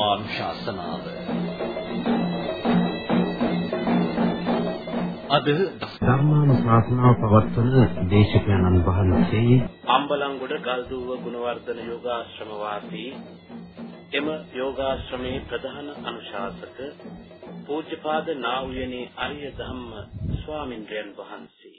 ධර්මානුශාසනාව. අද ධර්මානුශාසනාව පවත්වන දේශකයන්න් වහන්සේ අම්බලන්ගොඩ ගල්දුව ගුණවර්ධන යෝගාශ්‍රම වාසී එම යෝගාශ්‍රමේ ප්‍රධාන අනුශාසක පූජ්‍යපාද නා වූ අරිය ධම්ම ස්වාමින්ද්‍රයන් වහන්සේ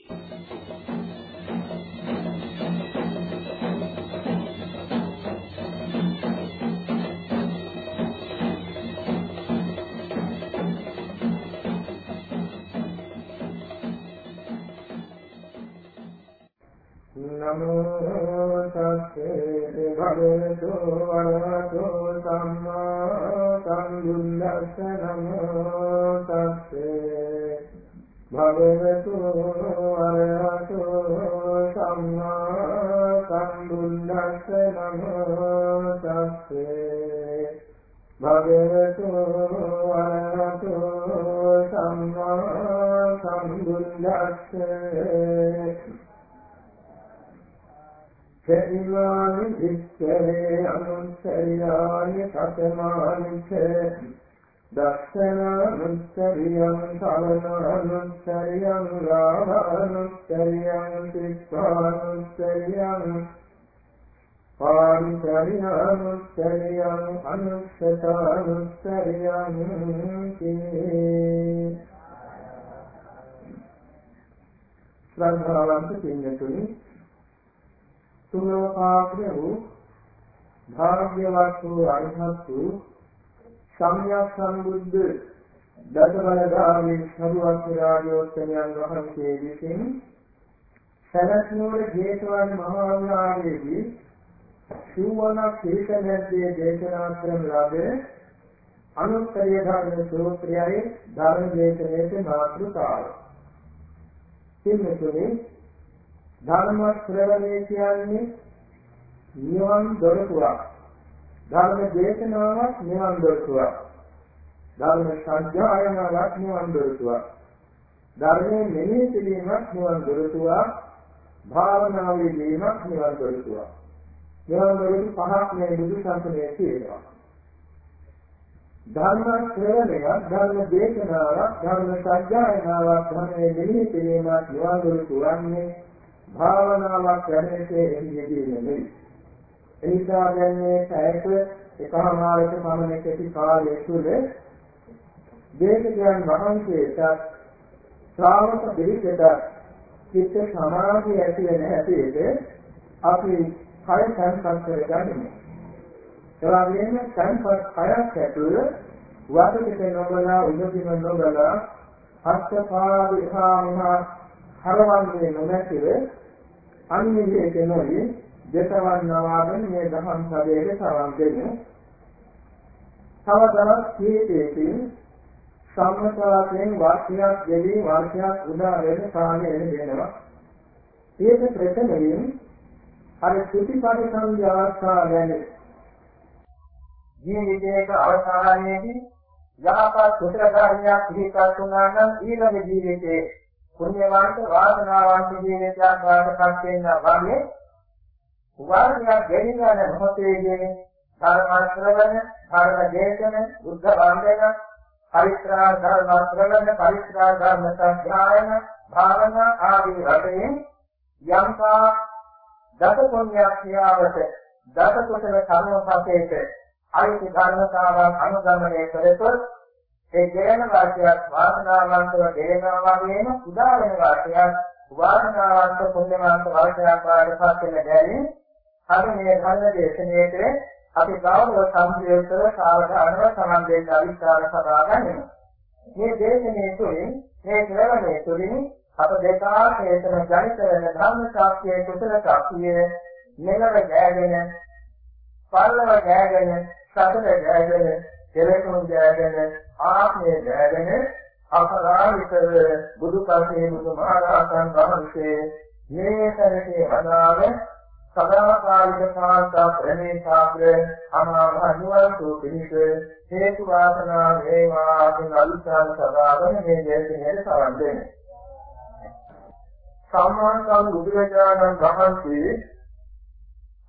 නමෝ තස්සේ භගවතු වරහතෝ සම්මා සම්බුද්දස්ස නමෝ තස්සේ භගවතු වරහතෝ සම්මා සම්බුද්දස්ස නමෝ තස්සේ භගවතු වරහතෝ සම්මා සම්බුද්දස්ස සරිවානි විච්ඡේ අනුස්සරියානි සතමානිච්ඡ දස්සනානුස්සරියං සවනානුස්සරියං රාහානුස්සරියං තිස්සානුස්සරියං පාරිචරියානුස්සරියං අනුස්සතානුස්සරියං ශ්‍රද්ධාවන්ත පින්නතුනි සුලෝකාග්‍ර වූ භාග්‍යවත් වූ අරහත් වූ සම්්‍යක් සම්බුද්ධ දසබලධාරී සරුවත් රාජෝත්තමයන් වහන්සේ විසින් සරත්නෝර ජේතවන මහා විහාරයේදී සූවනක් පිළිසැදැද්දේ දේශනා කරන ලද අනුත්තරීය ධර්ම සූත්‍රයයි ධර්ම දේශනාවේ මාතෘකාව. සින්නතුනේ ධර්ම ශ්‍රවණය කියන්නේ නිවන් දොරටුවක්. ධර්ම දේශනාවක් නිවන් දොරටුවක්. ධර්ම සංජායනාවක් නිවන් දොරටුවක්. ධර්මයේ මෙනෙහි කිරීමක් නිවන් දොරටුවක්. භාවනාවේ දීමක් නිවන් දොරටුවක්. නිවන් දොරටු පහක් මේ බුදු සසුනේ තියෙනවා. ධර්ම ශ්‍රවණය, ධර්ම දේශනාවක්, ධර්ම සංජායනාවක්, ධර්මයේ මෙනෙහි කිරීමක් නිවන් දොරටුවක් වන්නේ භාවනාවක් වැඩේසේ එළියදී නෙමෙයි. ඒ නිසා දැන් මේ පැයක එකමාරක පමණ කෙටි කාලය තුළ දේශකයන් වහන්සේට ශ්‍රාවක දෙවිකට චිත්ත සමාධිය ඇති වෙන හැටියට අපි කය සංස්කෘත කරගන්නේ. ඒ වගේම සංස්කෘත කයක් ඇතුළ වඩිත නොබලා උදකින නොබලා හස්තපාද විහාමහා හරවන්නේ නොමැතිව අන්‍යයේ කෙනෝයි දෙතවන් නවාගෙන මේ දහම් සදයේ සවන් දෙන්නේ. තව දවස් කීපයකින් සම්මතයෙන් වාක්‍යයක් දෙවි වාක්‍යයක් උදා වෙන කාලය වෙනවා. ඒක ප්‍රථමයෙන් අර සුතිපටි සංඥාස්ථා ගැන. ජීවිතයක අවසානයේදී යහපත් කුසල ධර්මයක් පිළිපත් වුණා නම් ඊළඟ ජීවිතයේ පුණ්‍යවන්ත වාසනාවන්ත ජීවිතයක් වාසපත් වෙනවා වගේ වාර්ණයක් ගෙනියන මොහොතේදී ධර්ම ශ්‍රවණ, ධර්ම දේශන, බුද්ධ වන්දන, පරිත්‍රා ධර්ම ශ්‍රවණ, පරිත්‍රා ධර්ම සත්‍යයන, භාවනා ආදී වශයෙන් යම්කා දස පුණ්‍යක් ක්‍රියාවට දස කුසල කර්මපතේට අයිති ධර්මතාවක් අනුගමනය කරතොත් ඒ ගෙයන වාක්‍යයක් වාසනාවන්තව ගෙයනවා වගේම උදා වෙන වාක්‍යයක් වාසනාවන්ත පුණ්‍යවන්ත වාක්‍යයක් වඩපත් වෙන බැරි අපි මේ ධර්ම දේශනාවේ අපි ගෞරව සම්ප්‍රයුක්තව සාවධානව සමන් දෙන්න අවිස්කාර සබා ගන්නවා. මේ දේශනාවේ තුලින් මේ ශ්‍රවණයේ තුලින් අප දෙකාශේතන ජනිත වෙන ධර්ම ශාස්ත්‍රයේ කුසල ශාස්ත්‍රයේ මෙලව ගෑගෙන පල්ලව ගෑගෙන සතර ගෑගෙන කෙලෙසුන් ජයගෙන ආත්මය ජයගෙන අපරාමිතව බුදු පසේ බුදු මහරහතන් වහන්සේ මේ තැනදී වදාළ සදාකාලික සාන්තා ප්‍රණීතාග්‍ර අමාමහ නිවන් සෝ පිණිස හේතු වාසනා වේවා කියන අනුසාර සදාගෙන මේ දේශනාවේ සවන් දෙන්නේ. සම්මාන සම් බුදුරජාණන් වහන්සේ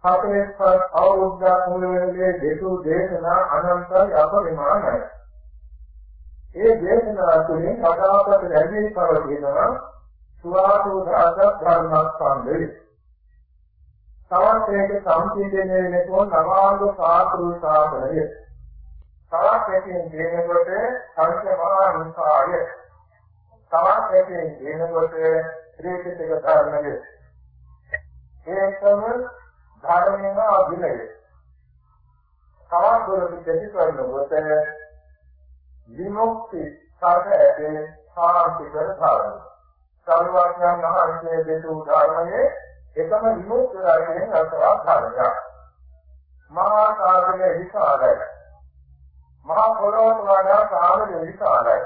හතරෙස් පස් අවුරුද්දක් මුල වෙනදී දෙතු දේශනා අනන්තයි අපරිමාණයි. ඒ දේශනා තුළින් අදාපත ලැබී පවතිනවා සුවාසෝ දාස ධර්මස්කන්ධය. තවත් ඒක සම්පීඩනය වෙනකොට නවාංග සාත්‍රු සාසනය. තවත් එකකින් කියනකොට සංඛ්‍ය මහා නිකාය. තවත් එකකින් කියනකොට ත්‍රිපිටක ධර්මය. ඒකම ධර්මයෙන් අභිනය. තවත් දුරට දෙවි කරනකොට විමුක්ති සාධකයේ සාන්තිකර ධර්ම. සර්වඥයන් වහන්සේ දෙතු ධර්මයේ එකම විමුක්ති ධර්මයෙන් අසවා ධර්මයක්. මහා සාගරයේ විශාලයි. මහා පොළොවට වඩා සාගරයේ විශාලයි.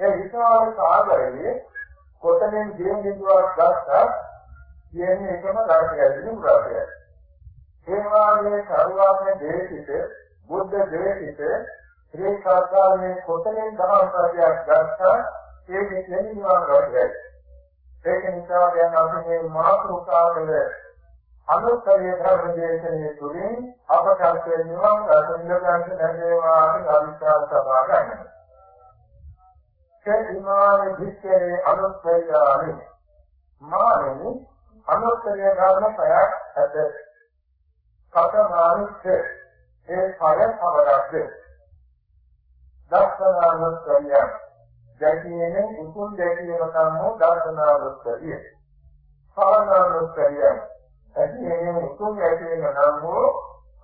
ඒ විශාල සාගරයේ කොතනින් දියුම් බිඳුවක් ගත්තත් කියන්නේ එකම ධර්මයයි විමුක්තියයි. ඒ වාගේ සර්වඥ දේශිත බුද්ධ දේශිත ශ්‍රී කාර්යාලයේ කොතනින් දහම් සත්‍යයක් ගත්තා ඒක කියන්නේ නිවන් රෝධයයි. ඒක නිසා දැන් අපි මේ මාතෘකාවල අනුත්තරීය ධර්ම දේශනාවේ තුලින් අපට නිවන් රස ඉලක්කයන් ලැබේවා කියලා අවිශ්වාස සබා ගන්නවා. කෙලිමාන විච්ඡේ අනුත්තරීයානි මානෙනි අනුත්තරීය ධර්ම පයක් ඇත. කතමානිච්ච ඒ පය අවරක්ද. දස්සනානුත්තරිය දැකීමේ උතුම් දැකීම තමයි දර්ශනානුස්සතිය. සාරණානුස්සතිය. ඇතිනේ උතුම් දැකීම නම් වූ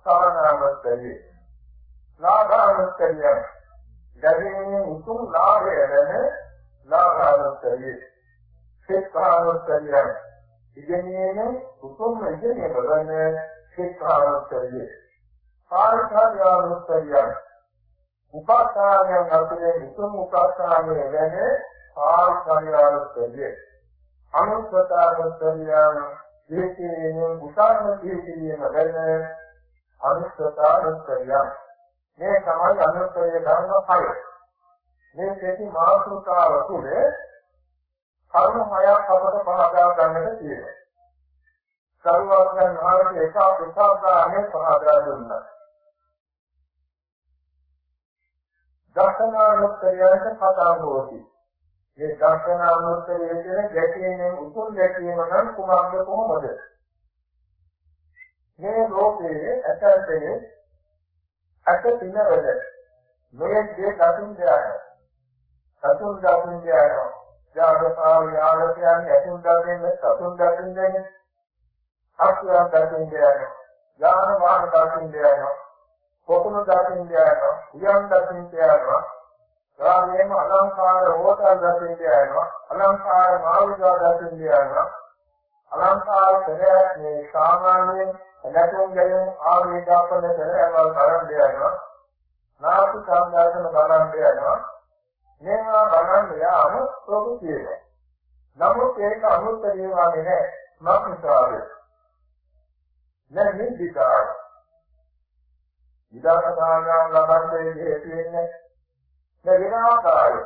සාරණානුස්සතිය. ලාභානුස්සතිය. දැකීමේ උතුම් ලාභය වෙන ලාභානුස්සතිය. සිතානුස්සතිය. ඉගෙනීමේ උතුම් ඉගෙනීම වෙන සිතානුස්සතිය. පාරඛායානුස්සතිය. උපාසනාවෙන් අතුරේ උතුම් උපාසනාවේ වෙන ආර්ථායානුස්සතිය. අනුස්සතානුස්සතියන දීකේන උසාරණ දීකේන වෙන අනුස්සතානුස්සතිය. මේ තමයි අනුස්සතිය ධර්ම හය. මේ දෙකේ මාතෘකාව තුනේ කර්ම හයක් අපට පහදා ගන්නට තියෙනවා. සරුවයන් වහන්සේ එක උපාදානයේ පහදා දුන්නා. දර්ශනානුත්තරයට කතා හොති. මේ දර්ශනානුත්තරයේ කියන ගැටීමෙන් උතුම් ගැටීම නම් කුමක්ද කොහොමද? මේ ලෝකයේ ඇතැතේ අත පිනවල මේ දේ දකින් දෙයක්. සතුන් දකින් දෙයක්. ජාගතාව යාල කියන්නේ අතුන් දකින්න සතුන් දකින් දෙන්නේ. අක්ෂරයන් දකින් දෙයක්. ඥාන වාහන දකින් දෙයක්. පොකුණු දකින්න යනවා, උයන් දකින්න යනවා, ගාමේම අලංකාර හෝතල් දකින්න යනවා, අලංකාර මාළිගා දකින්න යනවා, අලංකාර පෙරයක් මේ සාමාන්‍යයෙන් නැතුම් ගැලෙන ආවේගාපන පෙරයවල් බලන් යනවා, නාසි සම්දර්ශන බලන් යනවා, මේවා බලන් යාම ප්‍රොපිතියේ. නමුත් ඒක අනුත්තරීය වගේ නෑ, මක්නිසාද? නෑ නිදිකාරය. විදර්ශනාඥාන ලබන්නේ හේතු වෙන්නේ මේ විනාකාරය.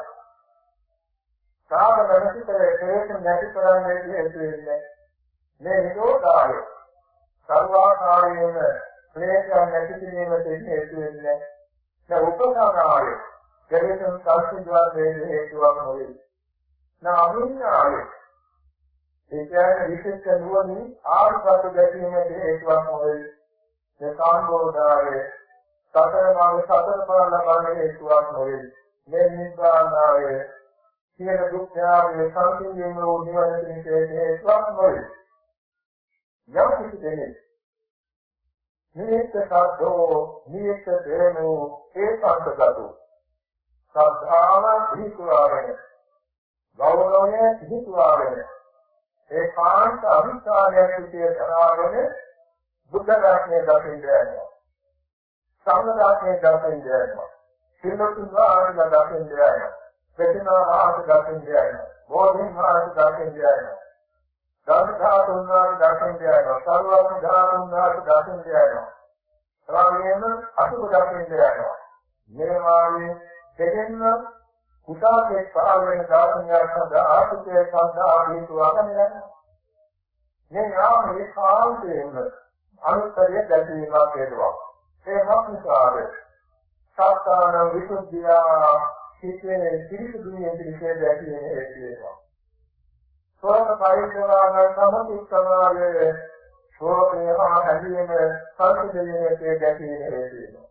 කාම මනසිතේ හේතු නැති කරන්නේ හේතු වෙන්නේ මේ නිරෝධාය. සර්වාකාරයෙන් ක්ලේශයන් නැති කිරීමට හේතු වෙන්නේ මේ උපසාරාය. ගලේශන් සංසිද්ධාර වේද හේතුවක් නොවේ. නාමින්නාය. ඒ කියන්නේ විශේෂ නුවණින් ආර්ථික දැකීමේ හේතුවක් නොවේ. මේ කාණ්ඩෝදායේ සතර මාර්ග සතර ඵල ලබන්නේ හේතුවක් නොවේ. මේ නිබ්බානාවේ සියලු දුක් යාමේ සංකීර්ණ වූ නිවන පිණිස හේතුවක් නොවේ. යම් කිසි දෙයක් නියත සාධෝ නියත දේනෝ ඒකාන්තගතෝ සද්ධාව පිහිටුවාගෙන ගෞරවය පිහිටුවාගෙන ඒකාන්ත අවිචාරයක් විදියට කරාගෙන බුද්ධ ධර්මයේ දකින්න යනවා සම්මදාසයේ දකින්න යනවා. සිල්ලුතුන් වහන්සේ දකින්න යනවා. ප්‍රතිමා වහන්සේ දකින්න යනවා. බෝධින් වහන්සේ දකින්න යනවා. ධර්මධාතුන් වහන්සේ දකින්න යනවා. සර්වඥ ධාතුන් වහන්සේ දකින්න යනවා. එවාගෙම අසුබ දකින්න යනවා. මේ වාගේ දෙකෙන්ම කුසාකේ පහළ වෙන දාර්ශනිකයන් සඳහා ආසුතේ සඳහා හේතු වගන්නේ නැහැ. මේ යාම මේ කාන්තේම අනුත්තරය දැකීමක් හේතුවක්. ඒ මොකක්ද? සත්‍යාන විසුද්ධිය සිතේ පිරිසුදුනේ පිළිසේ දැකීම හේතු වෙනවා. සෝත පරිද්දවාන සම්පූර්ණාවේ සෝතේ හා හැදීම සංසිඳීමේ දැකීම හේතු වෙනවා.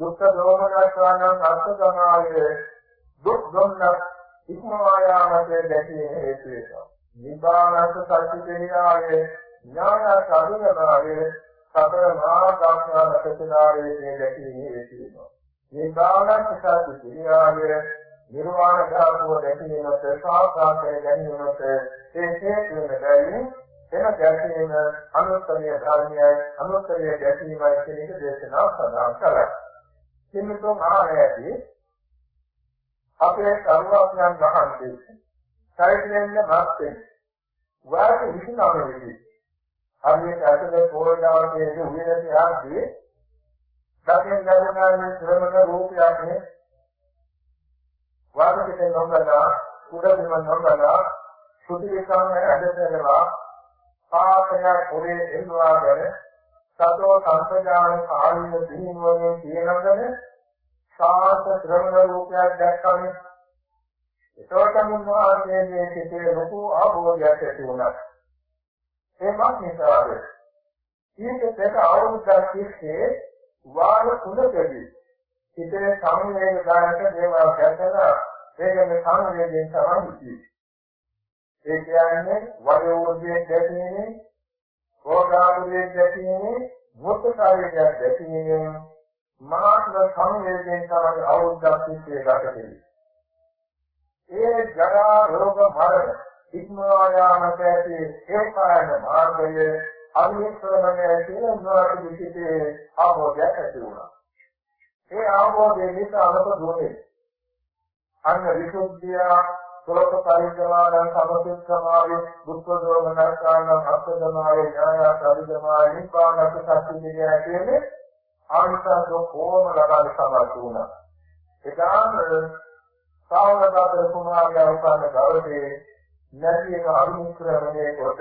දුක්ඛ දෝමනස්වානං අර්ථකමාවේ දුක් දුන්නක් ඉක්මවා යාමට දැකීම හේතු වෙනවා. නිබ්බානස්ස සත්‍ය දෙනියාවේ ඥාන සාධනනාවේ සතර මහා ධාතුන ප්‍රතිනාවේ දැකීම හේතු වෙනවා. නිබ්බානස්ස සත්‍ය දෙනියාවේ නිර්වාණ ධාතුව දැකීමට සාකාශය ගැනීමට ඒ හේතු වෙන බැවින් එන දැකීම අනුත්තරීය ධර්මයයි අනුත්තරීය දැකීමයි කියන එක දේශනා සඳහන් කළා. කිමිතෝ ආරයදී අපේ සර්වඥයන් වහන්සේ සයිදෙන්න මාස්තේ වාට 29 වෙනි හරියට අතේ පොළොඩාවකේ උයනදී ආදී දකින් ගමනානේ ශ්‍රමණ රූපයන්නේ වාදකිත නොබලා කුඩදිම නොබලා සුතිවිකාම ඇදතරලා පාපය පොරේ එල්වාගෙන සතෝ සංසජාන කාලින දිනුවනේ කියනගෙන සාස ශ්‍රවණ රූපයක් දැක්කම ඒකට මුන්වහන්සේගේ සිතේ ලොකු ආභෝධයක් ඇති වුණා. ඒ මානසිකාද ඊට දෙක අවුරුද්දක් තිස්සේ වාර තුනකදී සිතේ සංවේග ගානක දේවල් දැකලා ඒකම සංවේගයෙන් තමයි ඒ කියන්නේ වයෝවෘද්ධිය දැකීමේ, රෝගාවෘද්ධිය දැකීමේ, මුත්තකාරයක් දැකීමේ මානසික සංවේගයෙන් තමයි අවුරුද්දක් තිස්සේ ගත කෙරේ. ඒ ජරා රෝග මරණ ඉක්මවා යාමට ඇති ඒ කායන මාර්ගය අභිශ්‍රමණය කියන නොරට විසිතේ ආභෝධයක් ඇති වුණා. ඒ ආභෝධය නිසා අපට දුන්නේ අන්න විසුද්ධිය සලක පරිග්‍රහණ සමසිතමාවේ දුක්ඛ දෝමනස්කාන අත්දමාවේ ඥාය පරිදමාවේ නිපානක සත්‍ය කියන්නේ ආනිසංස කොහොම ලබන්න සමර්ථ වුණා. එදාම සාවනදාතර කුමාරයා උපන්න ගෞරවයේ නැති එක අනුමුක්‍රමණය කොට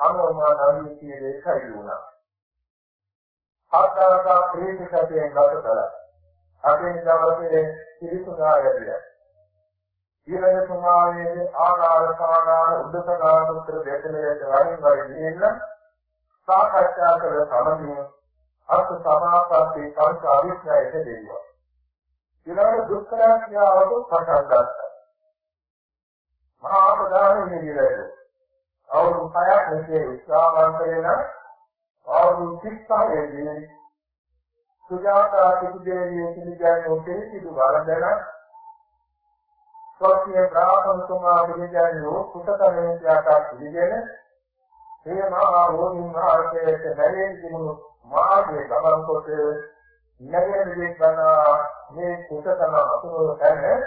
අනුමාන අනුකීය දෙකයි වුණා. හතරක ප්‍රේතිකයෙන් ගත කළා. අපේ දවසේ පිරිසුදායලිය. ඊළඟ කුමාරයේ ආකාර සානාන උද්දකගාන උත්තර දෙකලයට වරින් වර ගිහින් සාකච්ඡා කළ සමගින් අර්ථ සමාපatti පංච අවිඥායට දෙවිවා. ඊළඟ දුක්ඛාඥාවට පටන් ගත්තා. මහා ප්‍රධාන නිවිරේ. අවුරුදු 6ක් මෙසේ විශ්වාසවන්ත වෙන අවුරුදු 36දී සුජාතා සිටුදේවිය පිළිගන්නේ පිළිසිදු වරදන ස්වකීය බ්‍රාහ්මණතුමා පිළිගන්නේ කුසතරේ ත්‍යාගා පිළිගෙන මේ මහා රෝගින් මහාචේත බැලේ තිබුණු මාර්ගයේ ගමන් කොට නැගෙන දෙකන මේ කුසතන අතුරු කරන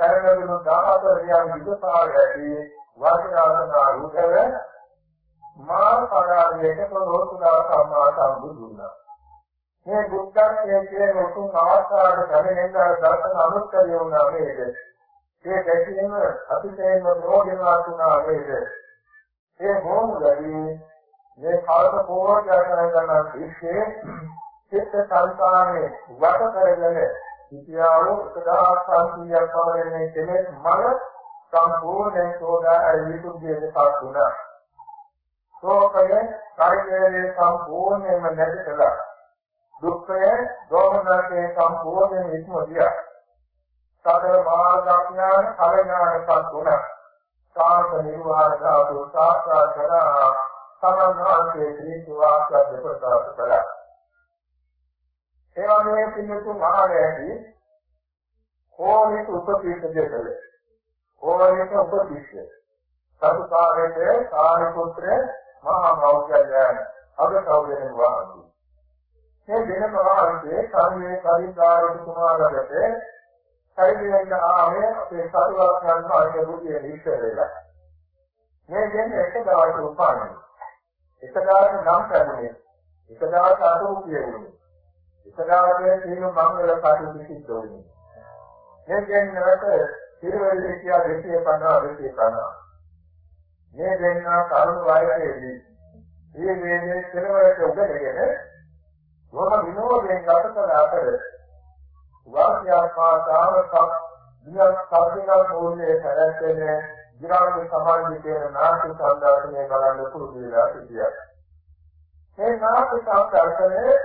කරන විනු 14 රියන් විදසාර ඇති වාසනාවනා රූපව මා පරාදයට පොරොත්තුදා සම්මා සම්බුදුනා මේ බුද්ධත්වයේ කියන උතුම් අවස්ථාවට ගැනෙන්න දර්ශන අනුත්තරය වුණා මේක ඒ දැකීම අතිශයින්ම ප්‍රෝධිනාත් වුණා මේක ඒ මොහොතදී මේ කල්ප කෝටයක් කරන විශ්ේ චිත්ත සංකාරයේ වට කරගෙන සිටියාව 1500ක් පමණ කෙනෙක් මන සම්පූර්ණ සෝදා අවිසුද්ධියට පත් වුණා. ශෝකය කායිකයේ සම්පූර්ණයෙන්ම නැති කළා. දුක්ඛය දෝමනසේ සම්පූර්ණයෙන් ඉක්මදියා. සතර මහා ඥාන කලඥානපත් වුණා. සාන්ත නිර්වාණ ධාතු සාක්ෂාත් කරා සමන්වාසේ ශ්‍රී වාක්‍ය දෙපතාව කළා. ඒ වගේම පින්නතුන් මහාවැදී කෝණික උපතිස්ස දෙකල. කෝණික උපතිස්ස. සතුකාරයේ සාරිපුත්‍ර මහා මෞර්යයන් අගතවයෙන් වහන්සේ. මේ දෙන මහන්සේ කර්මයේ පරිකාරික කුමාරකට පරිදෙන්න ආවේ අපේ සතුවාක්යන් වහන්සේ බුදියේ ඉස්සර වෙලා. මේ දෙන්නේ එක දවසක උපාන්නේ. එක දවසක නම් කරන්නේ එක දවසක අතුරුපිය වෙන්නේ එක දවසක සීල මංගල කටයුතු සිද්ධ වෙන්නේ මේ දෙන්නට පිරිවෙල කියා 250 250 මේ දෙන්න කරුණ වයසේදී මේ වේදේ කෙලවරට උදගෙන මොන විනෝදයෙන් ගත කළ අතර වාක්‍යාපාතාවක දිනක් සාධිනා මූල්‍යයේ හැරෙන්න ගිරාමි සමාජයේ තියෙන නාට්‍ය සංදාසනය බලන්න පුරුදු වෙලා සිටියා. මේ නාට්‍ය සංදාසනයේ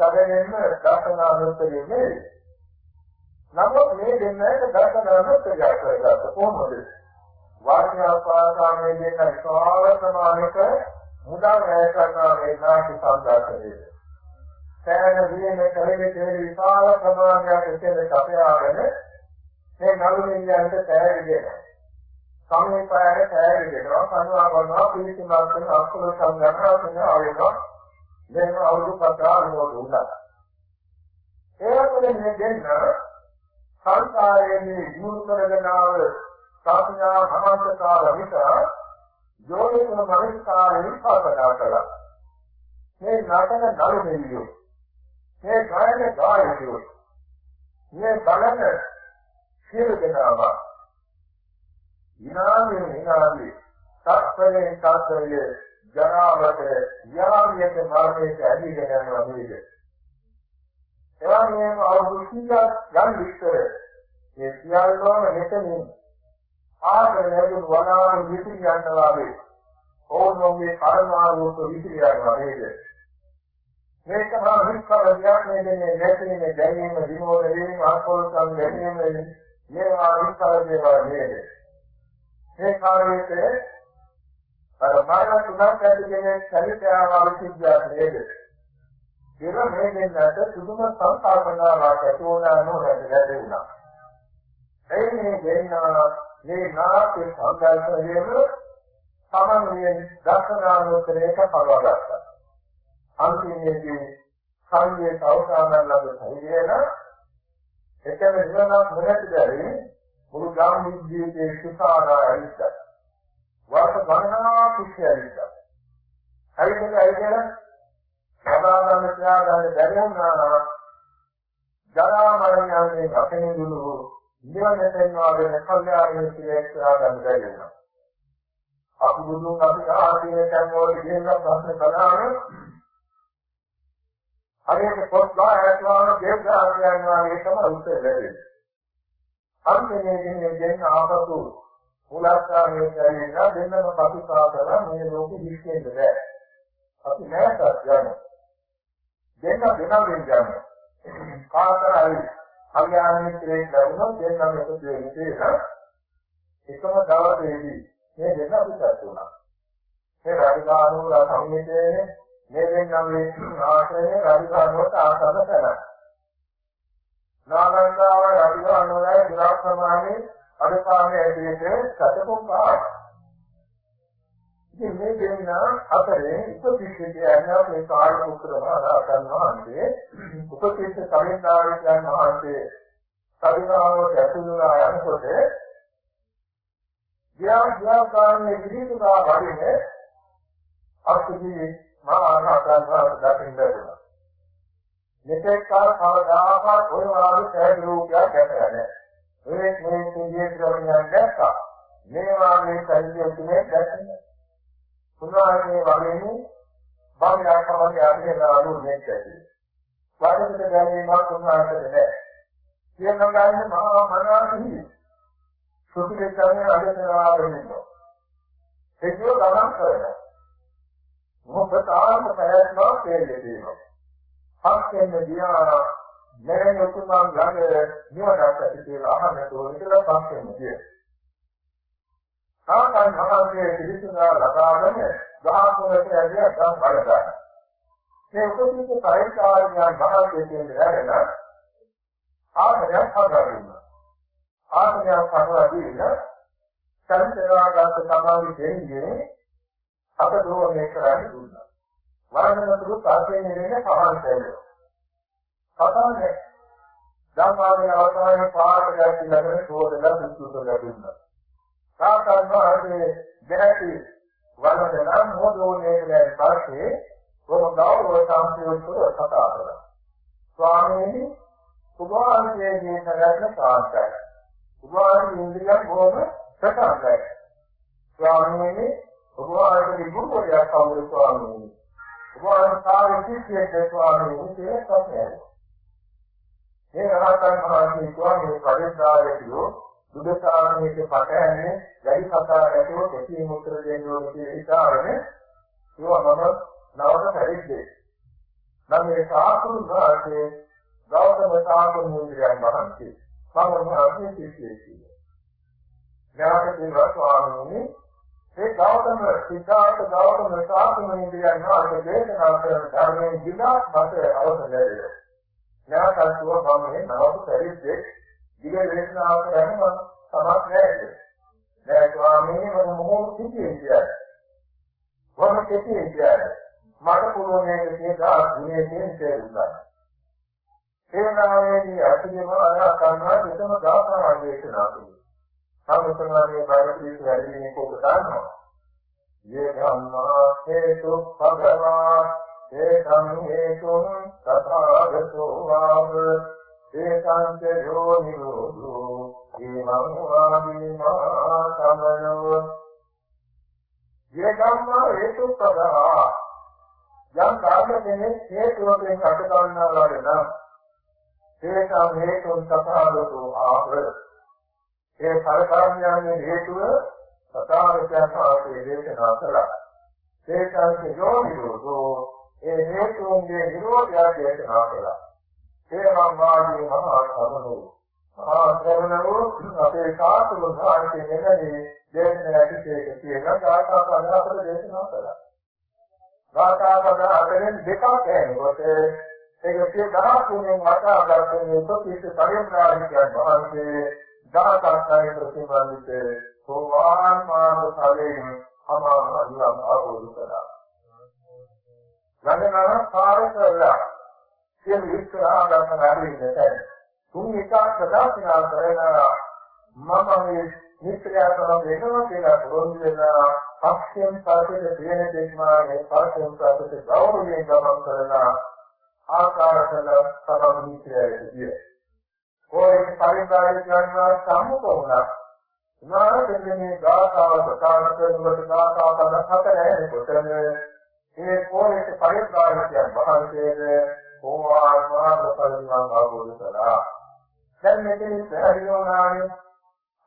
සැබවින්ම දර්ශනානුස්සතිය නෙවෙයි. නමුත් මේ දෙන්නට දර්ශනානුස්සතිය කරගත්ත කොහොමද? වාක්‍යාපාතාවේ දෙන විශාල ප්‍රමාණයක මුදා වැය කරනවා මේ නාට්‍ය සංදාසනයේ. සෑම දිනෙක කලෙක තියෙන විශාල ප්‍රමාණයක් එතන සපයාගෙන මේ නළු නිල්ලන්ට තෑගි දෙනවා. සමීපයක තෑගි දෙනවා. කනවා කරනවා පිළිසි මාර්ගන අකුල සංග්‍රහණය කරනවා ආවෙනවා. දැන් අවුරුදු 50 වුණා. ඒකෙන් මේ දෙන්න සංසාරයේ දිනු කරගෙන ආව සාසනා භවන්තකාර විත යෝනිකුණ මනස්කාරයෙන් පාපදා කළා. මේ නටන නළු නිල්ලෝ මේ ගායන ගායකයෝ මේ බලන සියලු දෙනාම විනාමයේ විනාමයේ සත්‍යයේ සත්‍යයේ ජනාවට යාමියට මරණයට ඇදීගෙන යනවා නේද? එවැනිම අවුරුදු 100ක් යම් විස්තර ඒ සියල්ලම මෙතනින් ආදරයෙන් වනාන විසිරි යනවා වේ. ඕනෝගේ කර්මාවෝක විසිරි යනවා නේද? මේක මා විස්තර ඥානයේ දෙන්නේ නැතිනේ දැනීම විනෝද වීම අල්පෝල්කම් දැනීම මේවා විස්තර දේවල් නේද? මේ කාර්යයේ අර මාන තුනක් ඇතිගෙන චරිතයව විසිද්ධියක් නේද? ඒක මේ දෙන්නට සුදුම සංකල්පනාවක් ඇති වුණා නෝනට ගැටුණා එයිනේ දෙන්න මේ නාට්‍ය සංකල්පයේම සමන්විය දර්ශනානුතරයක පරවගත්තා අන්තිමේදී සංගයේ අවසාන ලබ සැරියන එතන නිවනක් නොනැතිදරි මුළු ගාමී ජීවිතයේ සුඛාරා අරිත වර්ෂ ගණනාවක් කුෂ්‍යරිත හරිද අයිදල සදාගන්න ත්‍යාගන්න බැරි වුණා ජරා මරණයන්ගේ අපේ දුරු නිවන දෙන්නවා වෙන කල්යාණ මිත්‍රයෙක් ගන්න බැරි වුණා. අපි බුදුන් අපි ආදීන කම් වල කියන ප්‍රශ්න කළාම හරියට පොත් ගායකවම දේවදාන යනවා වගේ තමයි උත්තර ලැබෙන්නේ. අන්තිමේදී දෙන්න ආපසු මුලස්ථානයේ ඇවිල්ලා දෙන්නම ප්‍රතිපාදලා මේ ලෝකෙ හිස්කෙන්න බෑ. අපි නැවතත් යමු. දෙන්න දෙනවෙන් යමු. කාතරයි කල්යාණ මිත්‍රයෙක් ලැබුණොත් දෙන්නම එකතු වෙන්නේ එකම දවසේදී මේ දෙන්න අපිට වුණා. මේ රාජකාරී සම්මිතයේ මේ දෙන්නම් මේ ආශ්‍රයේ රාජකාරණයට ආසන්න කරනවා. නාලන්දාව රාජකාරණයේ විරාත් සමානේ අදපාමේ ඇදෙන්නේ සතපොක් පාන. ඉතින් මේ දෙන්න අතරේ උපතිෂ්ඨිතය යනවා මේ කාර්ය පුත්‍රමහා කරනවාන්නේ උපතිෂ්ඨ කලින්දාරේ කියන මහන්සේ සවිනාවට ඇතුළුනා යනකොට ගියා ගියා කාරණේ විදිහට වඩිනේ අක්කදී මා ආකාරයන් දකින්න ලැබුණා. මෙතෙක් කාල කවදාකවත් ඔය වාගේ සෑහි රූපයක් දැකලා නැහැ. මේ මේ සිංහේ ක්‍රමයන් දැක්කා. මේ වාගේ සැලසිය තුනේ දැක්කේ. උන්වහන්සේ වගේම බාහිර කවගේ අපේ ආලු මේක ඇති. වාදිත ගැනීමක් උන්වහන්සේට නැහැ. කියනවා ගන්නේ මහා මනාසිහි. සුඛිත කරන්නේ අදතරවා වෙන්නේ. ඒක ගමන් කරනවා. මොකද ආත්ම ප්‍රයත්නෝ තේරෙන්නේ. පස්සෙන් ගියා මෙරෙන උතුමන් ළඟ නිවනක් ඇති කියලා අහන්නට ඕන කියලා පස්සෙන් ගියා. සාකන් මහන්සිය පිළිතුරා ලබාගෙන ගහකොලට ඇවිල්ලා ගම් බලනවා. මේ උපදීක පරිකාරණයන් මහන්සිය කියන දැනගෙන ආත්මයක් හදාගන්නවා. ආත්මයක් හදාගන්න සංසාරාගත තමයි දෙන්නේ අප දෝමේ කරන්නේ දුන්නා. වරණතුරු පාපේ නෙවෙයි පහන් කළේ. කතාවේ ධම්මාවේ අවසානයේ පාරට ගැටි ළඟට සෝදලා සුසුසු ලැබුණා. සාකල්පයේ දෙහැටි වරණදලා මොදෝනේ කියන පස්සේ කොහොමද ගෞරව සම්පූර්ණ කතා කරා. ස්වාමීනි සුභාන්තයේ කරගෙන සාර්ථකයි. සුභාන්තයේ ඉන්ද්‍රියන් බොහොම ප්‍රකාශයි. ස්වාමීනි ඔබ වහන්සේගේ ගුරුවරයා කවුද ස්වාමීනි? වහන්සේ කිසියෙක් ස්වාමීන් වහන්සේ සත්‍යයි. මේ රහතන් වහන්සේ ස්වාමීන් පරිත්‍යාගයෝ බුදුසාරණයේ පටහැන්නේ වැඩි කතා නැතුව කෙටි මුත්‍ර දෙන්න ඕන කියලා හිතාගෙන ඒවම නවක පරිද්දේ. නම් මේ සාතුරු භාෂේ ගෞතම සාතුරු මුද්‍රයන් වහන්සේ සමහරවිට කිසියෙක් ඥාන දේව ස්වාමීන් ඒ ගෞතම සිද්ධාර්ථ ගෞතම සාතුරු මුද්‍රයන් වහන්සේ දේශනා කරන ධර්මයේ විලාස් මත අවසන් ලැබෙනවා. ඥානසුව ගමනේ නවක පරිද්දේ දිග දේශනා කරන්න මම සමත් නැහැ. නෑ ස්වාමීනි මම මොහොත සිටියේ කියන්නේ. වම සිටියේ කියන්නේ. මට පුළුවන් මේක කියලා ගුණයේ තියෙන තේරුම් ඒ නාමයේදී අතිගම අනා කරනවා දෙතම දාසනා දේශනා කරනවා. සම්පූර්ණයේ බාහිර වැඩිමේ කොට ගන්නවා. යේ ධම්මා හේතු භගවා ඒකං හේතුං තථාගතෝ වාව ඒකාන්ත යෝනිරෝධෝ ඊමං වාදීමා සමනෝ යේකම්ම හේතුපදා යම් කාර්ය කෙනෙක් හේතුවකින් අට ගන්නවා නම් ඒකම් හේතුන් තථාගතෝ ආව ඒ පරකාරණ්‍යයේ හේතුව තථාගතයන් වහන්සේ දේශනා කළා ඒකාන්ත යෝනිරෝධෝ ඒ හේතුන්ගේ නිරෝධය දේශනා කළා ඒනම් වාදී මහා කරුණෝ මහා කරුණෝ අපේ සාතුරු භාෂේ නෙමෙයි දේශනා කිසියක කියන ගාථා පදහතර දේශනා කළා. ගාථා පද අතරින් දෙකක් එනකොට ඒක සිය දහස් තුනෙන් වටා ගන්න උපතිස්ස පරිම්ප්‍රාණිකයන් වහන්සේ දහසක්යි ප්‍රතිබන්ධිත සෝවාන් මාර්ග ඵලයෙන් අමාමහදිවම් ආවෝධ කළා. ළඟනම පාරකලා සියලු විස්තරා ගන්න ලැබෙන්නේ තුන් එක ප්‍රදාසිනා කරනවා. මම මේ නිත්‍යය කරන වෙනවා කියලා පොරොන්දු වෙනවා. පක්ෂයෙන් පස්සේ තියෙන දෙන්නාගේ පක්ෂයෙන් පස්සේ ගෞරවයෙන් ගමන් කරන ආකාරකල සමමිත්‍රයේදී කොයි පරිපාලනය කරනවා සම්පූර්ණ නාරදෙන්නේ ගාථාව ප්‍රකාශ කරනකොට ගාථාව පද හතර එනකොට මේ කොයි පරිපාලනයන් වහන්සේගේ සෝවාන් මාර්ග ඵලයන් අවබෝධ කළා. දැන් මෙතන පැහැදිලිවනානේ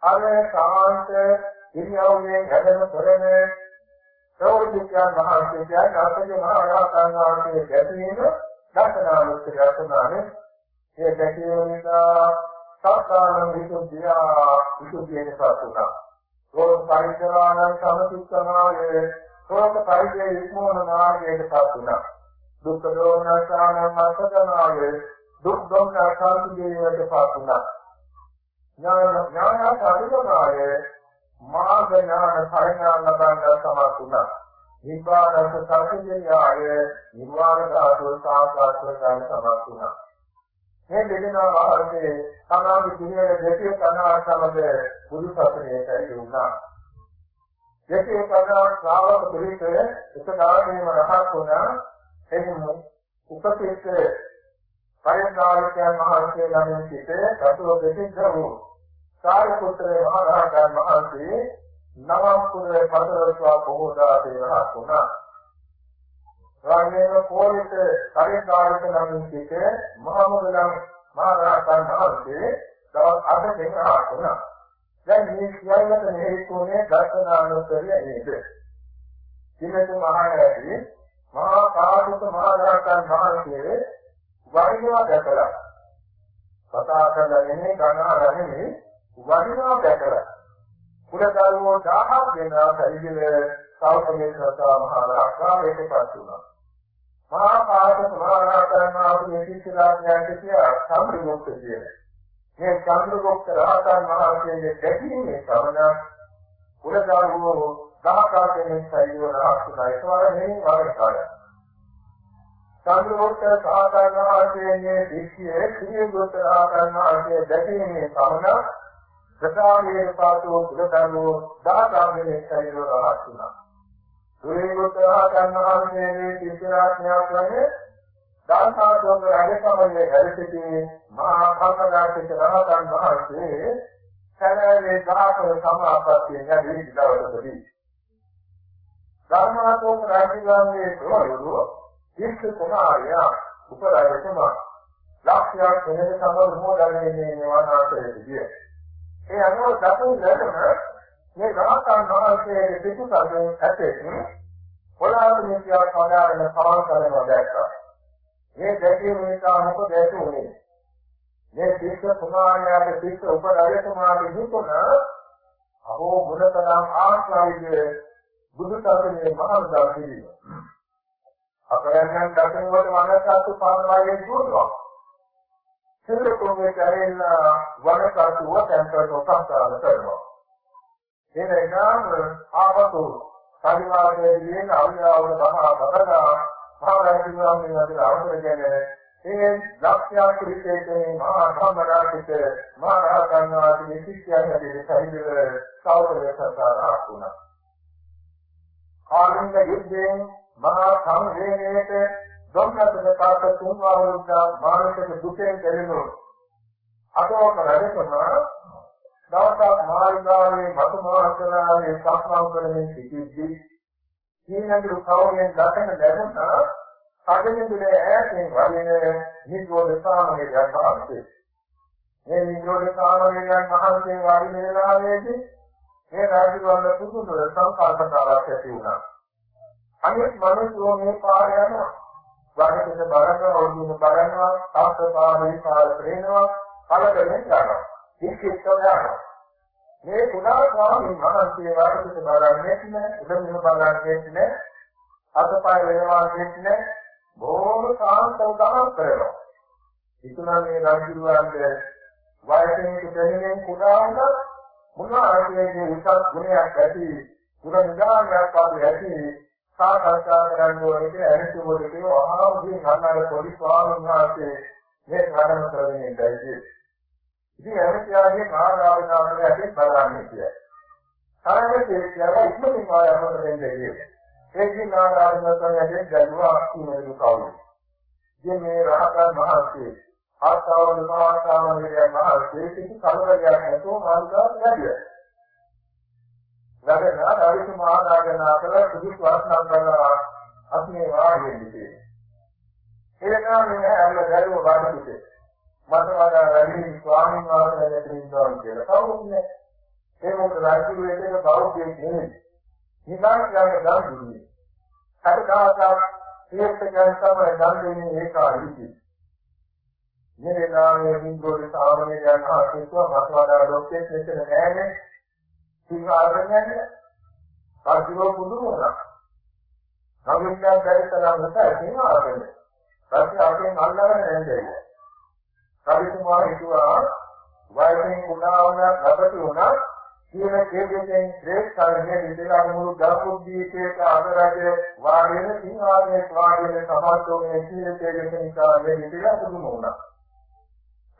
අර සාන්ත ඉරියව්වේ හැදෙන තොරණ සෝවිද්‍යාන් මහාවිද්‍යාලය නාටකයේ මහා රහතන් වහන්සේ ගැටීම දර්ශනානුස්සතිය රචනානේ ඒ ගැටීම නිසා සත්‍යාන විසුද්ධිය විසුද්ධියට පත්ුණා. රෝධ පරිචරණ සමතික්‍රමාවේ රෝධ පරිචය ඉක්මවන මාර්ගයට පත්ුණා. දුක්ඛ දෝමනසානං අසතනාවේ දුක් දෝමනසාන ජීවිතයට පත්ුණා. ඥාන ඥාන සාධිකමායේ මාර්ග ඥාන පරිඥාන ලබන්න සමත් වුණා. නිබ්බානස සාධිකයායේ නිර්වාණ ධාතුව සාක්ෂාත් කරගන්න සමත් වුණා. මේ දෙදෙනා වාගේ සමාධි දිනේ දෙකේ කනවා සමග බුදු සසුනේ ඇතිවුණා. දෙකේ කනවා ශ්‍රාවක පිළිතේ එක කාලෙම රහත් වුණා. එහෙම උපතිස්ස පරිණාමිකයන් වහන්සේ ළඟින් සිට සතුව ප්‍රසිද්ධ වූ සාරිපුත්‍ර මහ රහතන් වහන්සේ නවම් පුර පතරස්වා බොහෝදා දේවහත් වුණා. රාමේන කෝලිත පරිණාමික ළඟින් සිට මහමුදලම් මහ රහතන් වහන්සේ දවස් 8 දෙකක් වුණා. දැන් මේ සියල්ලට හේතුනේ දර්ශනානුසරිය නේද? දිනතු මහණැති මහා කාශ්‍යප මහ රහතන් වහන්සේ වරිණවා දැකලා කතා කරන්නේ ගණහා රැහෙන්නේ වරිණවා දැකලා කුලදරුවෝ 1000ක් දෙනා පරිදිල සෞඛ්‍යමේ සතා මහ රහතන් ඒකපත් වුණා. මහා කාශ්‍යප මහ රහතන් වහන්සේ ශිෂ්‍යලාභයන්ට කියා සම්පූර්ණ කියන. මේ චන්ද්‍රගුප්ත රහතන් වහන්සේගේ දැකීමේ සමන කුලදරුවෝ ගහකාරකෙනෙක් සයිව රහස්තුනා ඒකවල නෙමෙයි වරකාරය. සංගෝත්ත සාධාරණාගේ දික්කියේ ක්‍රියගත ආකාරණාගේ දැකීමේ සමන ප්‍රසාමයේ පාතෝ කුලතරෝ දාතාගේ සයිව රහස්තුනා. ක්‍රියගත ආකාරණාගේ දික්කියාඥා ක්‍රමයේ දාසාදෝග රජකමයේ හැරිසිතී මහා කල්පදාසික රහතන් වහන්සේ සැලේ දහක සමාපත්තිය නැති දවසකදී ධර්මාතෝක රාජිගාමයේ දොරවරු ඉස්ස කුමාරයා උපරාජතුමා ලක්ෂයක් වෙනද සමග මොහොතගෙන නිවනාසයේදී ඒ අනුව දකුණු ලැබෙන මේ රහතන් වහන්සේගේ පිටුකරෙන් ඇතේ පොළාවට මිත්‍යා සාධාරණ පරම කරනවා දැක්කා. මේ දැකීම නිසා මොකද ඇතුනේ? මේ තීක්ෂ කුමාරයාගේ තීක්ෂ උපරාජතුමාගේ දුතුන අහෝ මුලතරම් ආශ්‍රාවිද බුදු සසුනේ මහල්දා පිළිම. අපරයන්යන් දකින්න කොට වනසතු පාරවායේ දුරනවා. සිල්ල කොමේ කරෙන්න වනසතු වතෙන්ට උපස්ථාන කරනවා. ඒ එනම් ආවතු පරිවාරයේ දින අවියාවන මහා බබලා මහා රජුගේ වගේ අවසර කියන්නේ ඒ ලක්ෂ්‍යයක් පිළිපෙන්නේ මහා ධම්මරාජිත මහා රහතන් වහන්සේ ශිෂ්‍යයන් හැටියට සහිතව සෞඛ්‍ය සත්‍යාරක් වුණා. කාලින්ග යුද්ධයෙන් මහා සංවේගයට ධම්මතන පාත තුන්වා වුණා මානසික දුකෙන් දෙලෙනු. අතෝක රජතුම දවසක් මාළිගාවේ මතුමාකලාවේ සක්මන් කරමින් සිටිද්දී සීනඳු කවුරුන් දකින ලැබුණා සාධනෙදුලේ ඈතින් වදින නිරෝධ සාමයේ යථාර්ථය. මේ නිරෝධ සාමයේ මහන්සිය වදින වෙලාවේදී මේ රාජිවල පුදුම සංකල්පතාවක් ඇති වුණා. අනිත් මිනිස්සු මේ පාර යනවා. වරකට බලනවා, ඔළුව බලනවා, තාක්ෂපාරේ පාර ප්‍රේනවා, කලකෙන් යනවා. ඉක්කිට යනවා. මේ පුරා ස්වාමීන් වහන්සේ වරකට බලන්නේ නැහැ, උදෙම බලන්නේ නැහැ, අතපය වෙනවා කියන්නේ බොහොම සාන්තව ගමන් කරනවා. ඉතුරුනේ රජුවන්ගේ වයසින් දෙන්නේ කුඩා වුණා මොනවාගේ උසස් ගුණයක් ඇති පුරණදානයක් වගේ ඇති සාකච්ඡා කරන්න ඕනේ කියලා ඇරෙච්ච මොකද වහාමදී ගන්නාල පොඩි ස්වාමීන් වහන්සේ මේ කාරණා කරගෙන ඉඳයි. ඉතින් ඇරෙච්චාගේ කාරණාවකට ඇති බලන්නේ කියලා. තරමේ කියලා ඉක්මනින් ආයතන දෙන්නේ. ඒකේ නාරායනයන්ගෙන් ගැළුවා කියන කවුරු. ඉතින් මේ රහතන් වහන්සේ ආස්තාවන මහාස්තාවනගේ මහසේ කිසි කලබලයක් නැතුව මාර්ගාත් වැඩිය. වැඩනා ආරිත මහානාගනාකල සුදුසු වාසනා කරනවා අපි වාගෙන්නේ. එලෙනා මේ හැම ගැළුව වාදිතේ. මට වඩා වැඩි ස්වාමීන් වහන්සේ දෙන්න ඉන්නවා කියලා. කවුරුත් නෑ. ඒ මොකද රාජ්‍ය වේදක බෞද්ධයෙක් නෙමෙයි. නිකන් කියන්නේ දන් දුන්නේ. කටකාසක් තීර්ථකයන් තමයි දන් දෙන්නේ ඒ කාර්යයි. මේ නාමයේ බින්දුවේ සාමණේරයන් ආශිර්වාද මතවාදා ලෝකයේ මෙතන නෑනේ. සිංහාරණයන්නේ කාර්යෝ පුදුමනවා. නමුත්යන් බැරිතරම් නැත සිංහාරණය. පස්සේ අපෙන් අල්ලගෙන නැන්දේ. කවිතුමා හිතුවා වයසින් කුඩා වුණා අපට වුණා කියන කේදයෙන් ශ්‍රේෂ්ඨාරණය විදලා මුළු දහුද්දීපේක අගරජ වාගෙන සිංහාගේ වාගෙන සමාජෝගේ සීලයේ නිසා මේ විදලා පුදුම වුණා.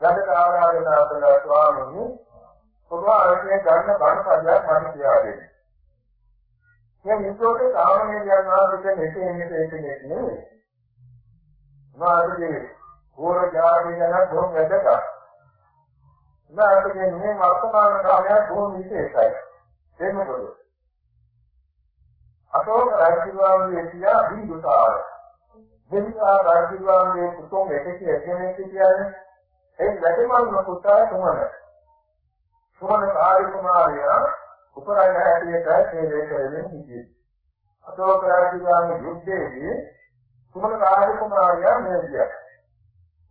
රජක ආරාධනා කළ ස්වාමීන් පුරාණයේ ගන්න බණ පදයක් මම කියා දෙන්නේ. මේ මිසෝට සාමාන්‍ය ජනතාවට මෙතේ මෙතේ නෙමෙයි. මාගේ පූර්ව ජාති ජන බොහොම වැදගත්. නාටකයේ මේ වර්තමාන කාලය බොහොම විශේෂයි. ඒ මොකද? අශෝක රාජ්‍යවාදී කියා බින්දුසාර. බින්දුසාර රාජ්‍යවාදී පුතෝම එකකේ එක්කෙනෙක් කියන්නේ ඒ වැඩිමල්ම පුතා තුමන. තුමන කාර්ය කුමාරයා උපරාජ හැටියට සේවය කරමින් සිටියේ. අශෝක රාජ්‍යවාදී යුද්ධයේදී තුමන කාර්ය කුමාරයා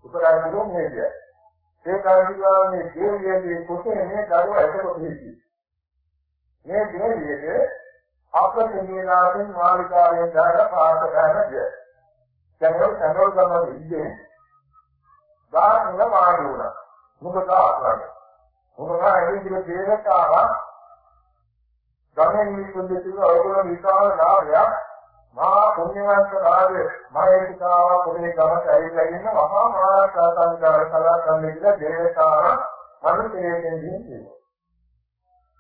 මෙහෙය. උපරාජ්‍යෝ මෙහෙය. ඒ කාර්යවාදී දේවියගේ කුසේ මේ දරුවා එතකොට හිටියේ. මේ දේවියගේ අප්‍රතිමේලාවෙන් මාළිකාවෙන් දාලා පාස ගන්න ගිය. දැන් සනෝල් ගමන ඉන්නේ. බාහිර වාඩි වුණා. මොකද ආවද? මොකද ඇවිත් දේවතාව ආවා. ගමෙන් මිනිස්සුන් දෙතුන් ඔයගොල්ලෝ විශාල ලාභයක් මහා පුණ්‍යවන්ත රාජේ මහේතිකාව පොඩි ගමට ඇවිල්ලා ඉන්න මහා මහාසාසංකාර කලාකරන්න කියලා දේවතාව මනුස්සයෙක්ගෙන් දින්නවා.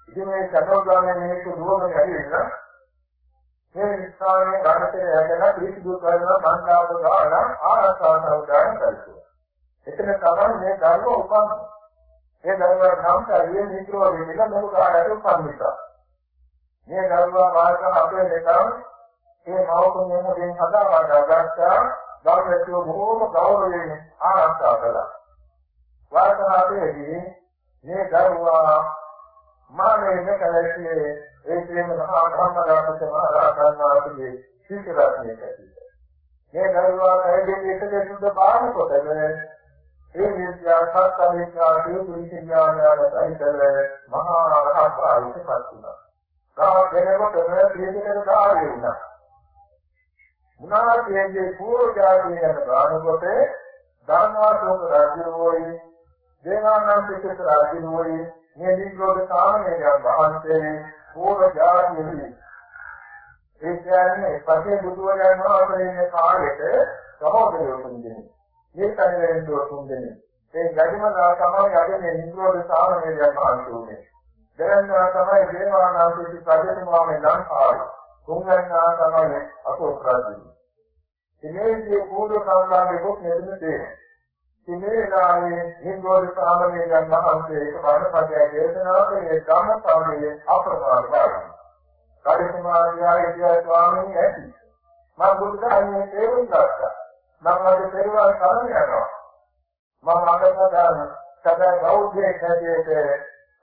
ඉතින් මේ සතෝගාමී මිනිස්සු දුවගෙන ඇවිල්ලා මේ ස්ථානයේ ගණතේ ඇදලා පිරිසිදු කරන මණ්ඩාප ගාන ආරක්ෂා සෞදාන කරනවා. එතන තමයි මේ ධර්ම උපන් මේ ධර්ම නම් කාරියේ මිත්‍රෝ වෙන්න මොකද ආයතන පරිමිතා. මේ ධර්ම වාර්තා අපේ දෙකම ඒ මෞතුමියන් හදෙන් හදාගන්න ගත්තා ගෞරවය බොහෝම ගෞරවයෙන් ආරක්ෂා කළා. වාසනාවේදී මේ දරුවා මානේ නැකලේ ඒ කියන මහා ධර්මදාසක මහරහතන් වහන්සේගේ ශිෂ්‍යරත්නයේ කැටිය. මේ දරුවා කයෙදී එකද සුද්ධ බාහන කොටගෙන ඒ විද්‍යා සත්‍ය විද්‍යා දීපු විද්‍යාඥාන සහිතව මහා රහත් භාවයට පත් වුණා. ගාව දෙනකොට මේ පිළිදෙකට කාර්යය වුණා. උනාතියේ පූර්වජාතිය යන ගානකොට ධර්මාශෝක රජුවෝයි දේවානන්ද සිත රජුවෝයි මේ නිරෝධ සාමණේරයන් වහන්සේ පූර්වජාතියෙහි ඒ කියන්නේ පසේ බුදුරජාණන් වහන්සේගේ කාලෙට සහෝදරයෝ තුන්දෙනෙක් මේ කණිරෙන් තුන්දෙනෙක් ඒ ගැදිමලා තමයි අද මේ නිරෝධ සාමණේරයන් වහන්සේ උනේ. දෙවන්නා තමයි දේවානන්ද සිත රජතුමාගේ ලංකාවේ. තුන්වැන්නා තමයි අශෝක රජු ඉමේදී පූර්ව සංගාමයේ කොට නෙදෙන තේ. ඉමේලාවේ හින්දෝල් සාමණේරයන් වහන්සේ එක බණපදයේ දේශනා කළේ ධම්මසාමයේ අප්‍රමාණ බව. කාර්යකුමාරයා ඉතිහාස ස්වාමීන් ඇති. මම බුදුදහමේ තේරුම් ගත්තා. මම අද පෙරවල් කරන් යනවා. මම අගතදාන සදා බෞද්ධයෙක් හැටියට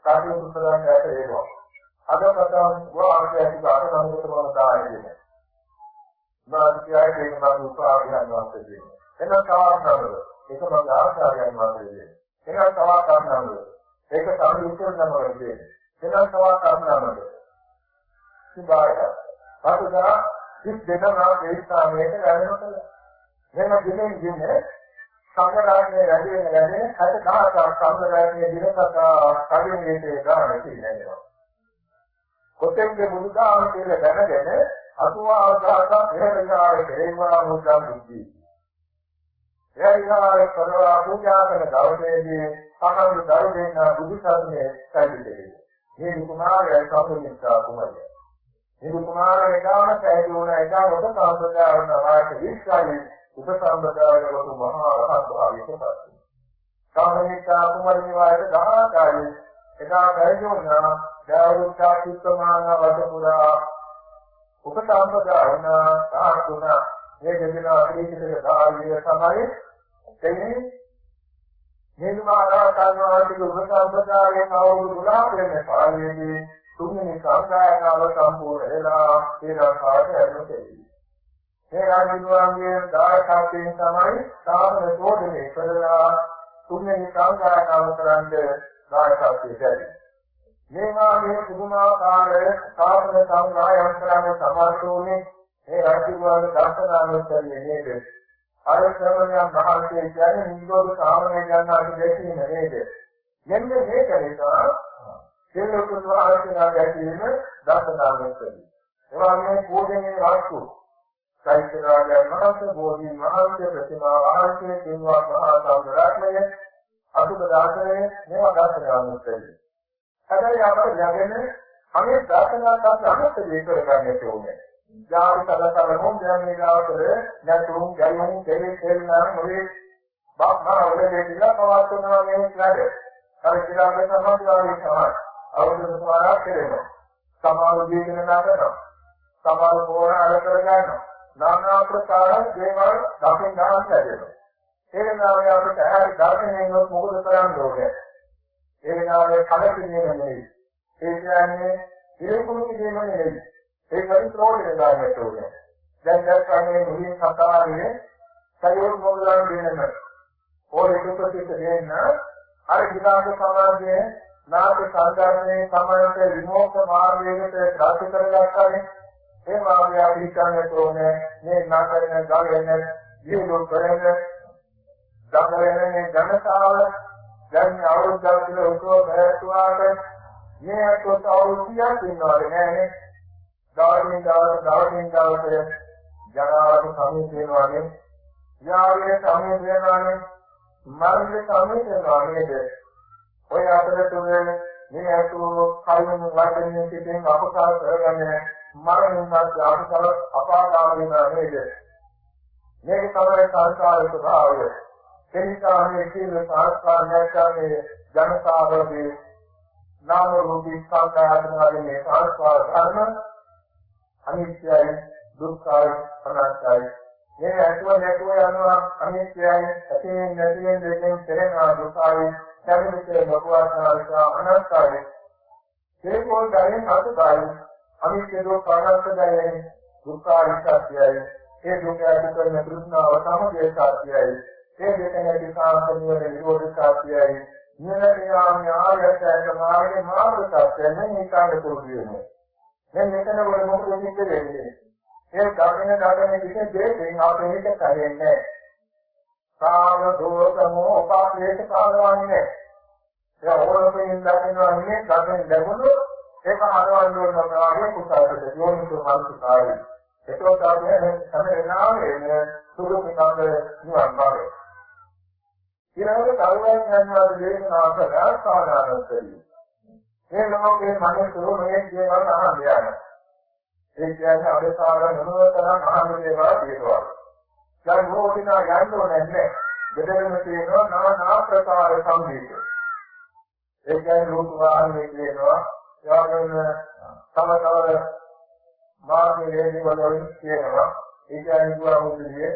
කටයුතු කරන්න ඇත ඒවා. අද පටන් වාර්ය ඇති කාට නමුත් මම දාන්නේ. මාධ්‍යයයි කියන මම උපාධියන් වාස්තේ දෙන්නේ. එනවා තවත් නමද. ඒක මම ආචාර්යයන් වාස්තේ දෙන්නේ. එනවා තවත් නමද. ඒක තමයි උත්තර නමද දෙන්නේ. එනවා තවත් නමද. සිබාය. පසුදා කිස් දෙනවා මේ ස්ථානයට යනකොට මෙන්න දිනෙන් දින සංගරාණයේ වැඩි වෙන වැඩි 60000ක් සංගරාණයේ දිනකට කඩින් ගියේ ගාන තියෙනවා. කොතෙන්ද බුදුදාම කියලා දැනගෙන අතුවාදාක හේරිකාවේ හේවා මුද්දා බුද්ධි. හේරිකාවේ කරවා පූජා කරන දවසේදී සමහර දරුවෙන් බුදු සසුනේ සැදෙන්නේ. මේ කුමාරයා සම්පූර්ණිකා කුමාරයා. මේ කුමාරයා ගාම සැදුණ එදා ඔබ සම්පදායන වාට විශ්වාසයේ උපසම්පදායන කොට මහා රහත් භාවයට පත් වුණා. සම්පූර්ණිකා කුමාරණි වායට දහාකාරී එදා බැරිුණා දවුරුකා කිත්තමාන වද පුරා උපසම්පදා වුණ සාතුණ මේ දෙදෙනා පිළිසිතේ සාහිය තමයි එන්නේ නිර්මාණ කරනවාට උපසම්පදායෙන් අවුරුදු 12 වෙන කාලයේදී තුන්වෙනි සංගායනාව සම්පූර්ණ වෙලා ඊළඟට ඇරෙන්නේ. මේ රාජිනුවන්ගේ දායකත්වයෙන් තමයි සාමන සෝදනේ කරලා තුන්වෙනි සංගායනාව කරන්නේ දායකත්වයට ලැබෙන්නේ. මේවා මේ පුදුමාකාර සාසන සංග්‍රහයන් කරන්නේ සමාජෝනේ මේ රාජ්‍යවාද දර්ශනානුස්සතිය නේද? අර ශ්‍රමණයන් වහන්සේ කියන්නේ නිරෝධ සාමණේ ගන්නාට දෙකීම නේද? මෙන්න මේක නිසා සිල්ලුතුන් වහන්සේලා ගැටීම දර්ශනානුස්සතිය. ඒවා මේ පූජනීය වස්තු චෛත්‍ය රාජයන් වහන්සේ, බෝධි වහන්සේ, ප්‍රතිමා වහන්සේ, කින්වත් මහා සංඝරත්නය, අසුබ දාසනේ මේවා දර්ශනානුස්සතිය. හැබැයි අපට ලැබෙන අනේ දර්ශනාත්මක අනුත් දේ කරගන්න ඕනේ. ජාති කලකල මොන්දයන් මේලාවතර නැතුම් ගැලුම් දෙලේ තෙල්නම් මොලේ බාහා වලේ කියලා පවත්වනවා මේ වැඩ. අර කිලාගේ සමාජවාදී තමයි. අවුරුදු සමාරක් කෙරෙනවා. සමාජ ජීවිතන නාටනවා. සමාජ පෝරණ අල කරගන්නවා. නානා ප්‍රකාර දේවල් දකින්න ගන්න හැදෙනවා. ඒ වෙනාවේ අපිට ඇහැරි දර්ශනයෙන් මොකද කරන්න ඕනේ? ඒ වෙනාවේ කලකිරීම නෙවෙයි. ඒ කියන්නේ ඉරේකුණු කිරීම නෙවෙයි. ඒක පරිත්‍රෝණය දාන්නට ඕනේ. දැන් දැක්කන්නේ මුලින් කතාවේ සයෝග මොගලන් දෙනම. ඕනේ දුප්පතිට දෙන්න අර විලාස සමාජයේ නාට සංගාමනේ සමාජයට විමෝක්ෂ මාර්ගයකට ප්‍රාප්ත කරගත්තානේ. ඒ මාර්ගය පිළිගන්නට ඕනේ. මේ නාටකන ගාගෙන ජීවු කරගෙන දඟලන්නේ ජනතාව දැන් අවුරුද්දක් කියලා උකෝ බැලුවාට මේ අතොත් අවුරුදු 30ක් ඉන්නවද නෑනේ. දවසින් දවස දවසින් දවස ජරාවට සමීප වෙනවානේ. යාවේ සමීප වෙනවානේ. මරණය සමීප වෙනවා නේද? ඔය අතරතුර මේ අතෝ කයින් වචනේ සිටින් අපකාර කරගන්නේ මරණයත් අපසල අපාගාමී වෙනවා නේද? මේක තමයි සංස්කාර ස්වභාවය. එනිසා මේ සීල සංස්කාරයක් ගන්නේ ජනතාවගේ නාම රූපී සංකායතන වගේ මේ සංස්කාර ධර්ම අනිත්‍යයි දුක්ඛයි අනාත්මයි. මේ ඇතුව නැතුව යනවා අනිත්‍යයි ඇතින් නැතිෙන් දෙකෙන් කෙරෙනා දුකයි සැමිතේ ලෝකවාසනාවික අනාත්මයි. ඒකෝල් දැනෙන සතුටයි අනිත්‍ය දුක් අනාත්මයි දුක්ඛයි සත්‍යයි. ඒ දුක ඇති කරන තෘෂ්ණාව තමයි සත්‍යයි. ඒ දෙක නැති කාමකමියන නිරෝධ සත්‍යයි නිරණියාම ආයතන මාර්ගේ මාර්ග සත්‍යයෙන් නිකාංග පුරුදු වෙනවා දැන් මෙතන වල මොකද වෙන්නේ ඒ ධර්මන ධර්මන කිසි දෙයකින් අපේ හිත කැරෙන්නේ කාම දෝෂ මොහ උපාදේශ කාලවන්නේ ඒ ඕනකමින් දකින්නවා නේ ධර්මයෙන් ලැබුණු ඒක හරවන්න ඕන ප්‍රවාහයේ කුසාරද යෝනිසෝ මනසකාරයි ඒකෝ තමයි සමේනාවේ සුදු පිටාද නිවන් මාර්ගය. ඊළඟට කරුණාවෙන් යනවා දේශනා කරලා සාධාරණ මේ ලෝකේ මිනිස්සු මේ දේවල් අහන්න යනවා ඒ කියන්නේ අවසාන මොනතරම් අහන්න දේවල් තියෙනවා. දැන් මොකදිනා යන්න ඕනේ නැහැ. දෙදෙනෙම තියෙනවා নানা ආකාර සංගීත. ඒ කියන්නේ රූප වාහනේ කියනවා. යාගෙන තම තම මාර්ගයේ වලින් කියනවා. ඒ කියන්නේ දුවා මුදියේ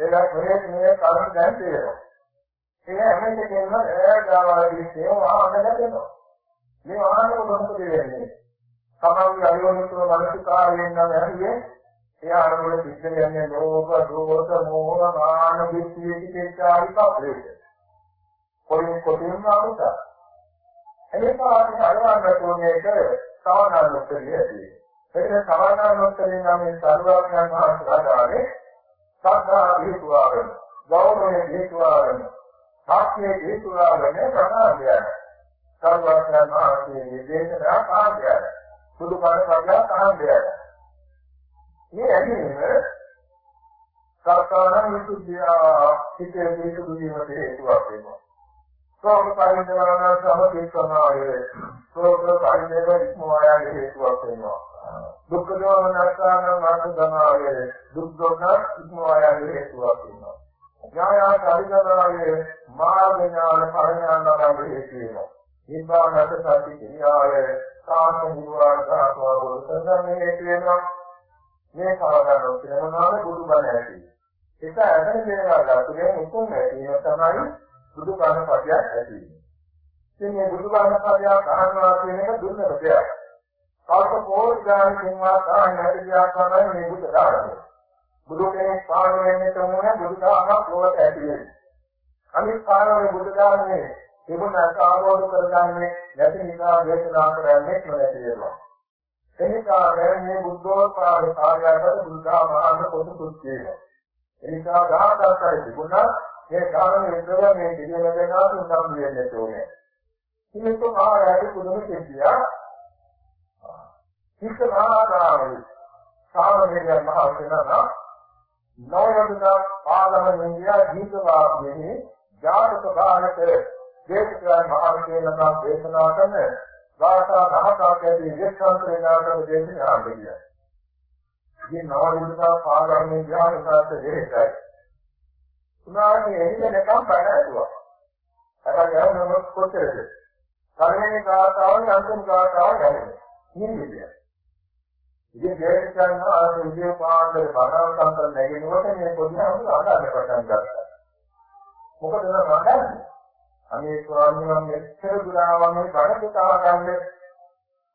ඒක මේ මේ කලින් දැන් තියෙනවා. ඒ හැමෙන් කියනවා ඒ ගාවාදී සේවා අහන්න දෙනවා. මේ ආහනේ මොකද වෙන්නේ? තමන්ගේ අයෝනිසෝ මනසිකාරයෙන් නම් ඇහියේ එයා අරමුණ සිද්ධ වෙන්නේ ලෝභ, දෝෂ, මෝහ, මාන, දිට්ඨිය පිටාරි පබ්‍රේද. කොලින් කොටින්ම අරුත. එනික අපි අරවන්න තෝරන්නේක සවනානුත්තරිය ඇති. ඒක සවනානුත්තරිය නම් මේ සර්වඥයන් වහන්සේලාගේ සද්ධා දීතුවාගෙන, ගෞරවයේ දීතුවාගෙන, සාක්ෂියේ දීතුවාගෙන ප්‍රකාශයයි. සර්වඥයන් වහන්සේගේ දේශනා කාර්යයයි. සුදු පාට වර්ගයක් අහන්නේ. මේ ඇදීම සර්කාරණ විසුද්ධිය හිතේ විසුද්ධිය වීමට හේතුවක් වෙනවා. සෝම පරිණාමන සමතික්‍රමයේ සෝම පරිණාම ඉක්මවායගේ හේතුවක් වෙනවා. දුක්ඛ දෝමනස්කාන මාර්ගදමාවේ දුක් දෝන ඉක්මවායගේ හේතුවක් වෙනවා. ඥාය පරිගණනාවේ මාර්ග ඥාන පරිඥානවගේ හේතු වෙනවා. නිබ්බානත සත්‍ය කිරියාවේ කාම නිවාසාවා වලසන්නේ කියනවා මේ කවදාවත් කියනවාම බුදුබණ ඇති. ඒක ඇදගෙන කියනවා තුනේ උතුම් ඇති තමයි බුදුබණ පදයක් ඇති. ඉතින් මේ බුදුබණ පදයක් අහනවා කියන එක දුර්ලභ දෙයක්. කල්ප කෝටිගාන කින්වා කායනට ගියා තමයි මේ බුද්ධ ධර්මය. බුදු කෙනෙක් පාන වෙන්නේ තමුනේ බුදු දහමක් ලෝකයට ඇති වෙන්නේ. අනිත් කාරණේ බුදු ධර්මයේ තිබුණාට ආවෝද කරගන්නේ නැති නිසා දේශනා කරන්නේ නොඇති වෙනවා. එනිසා මේ බුද්ධෝත්පාද කාර්යයකට බුද්ධාමාන පොදුසුත් කියනවා. එනිසා ගාථාකරේ තිබුණා මේ කාරණේ විතර මේ පිළිවෙල දෙනවා තුන්නම් වෙන්නේ ඕනේ. මේක ආයත පුදුම සිද්ධිය. හිත මහාකාරයි. සාමණේර මහ සෙනඟ නවයන්දා පාලම නින්දියා ජීතවාදී ජාතක භාරතේ දේශකයන් මහාවිද්‍යාලය දේශනා කරන ගාථා දහසක් ඇති විද්‍යාන්තරේ නාටක දේශනා ආරම්භය. මේ නවවිදතා පාගන්නේ ඥානසාත දෙහිතයි. උනාගේ එළිදෙනකම් බලනවා. හැබැයි යන මොකද කොටද? කර්මයේ ගාථාවෙන් අන්තිම ගාථාව ගැලවෙන්නේ. නිමිතිය. ඉතින් දේශකයන් ආර විද්‍යා පාඩේ බණවන්තර නැගෙනකොට මේ පොඩි අමුතු අදාළ පටන් ගත්තා. මොකද නේද? අනේ ස්වාමීන් වහන්සේ මෙච්චර දුරාවන් මේ බඩගතා ගන්න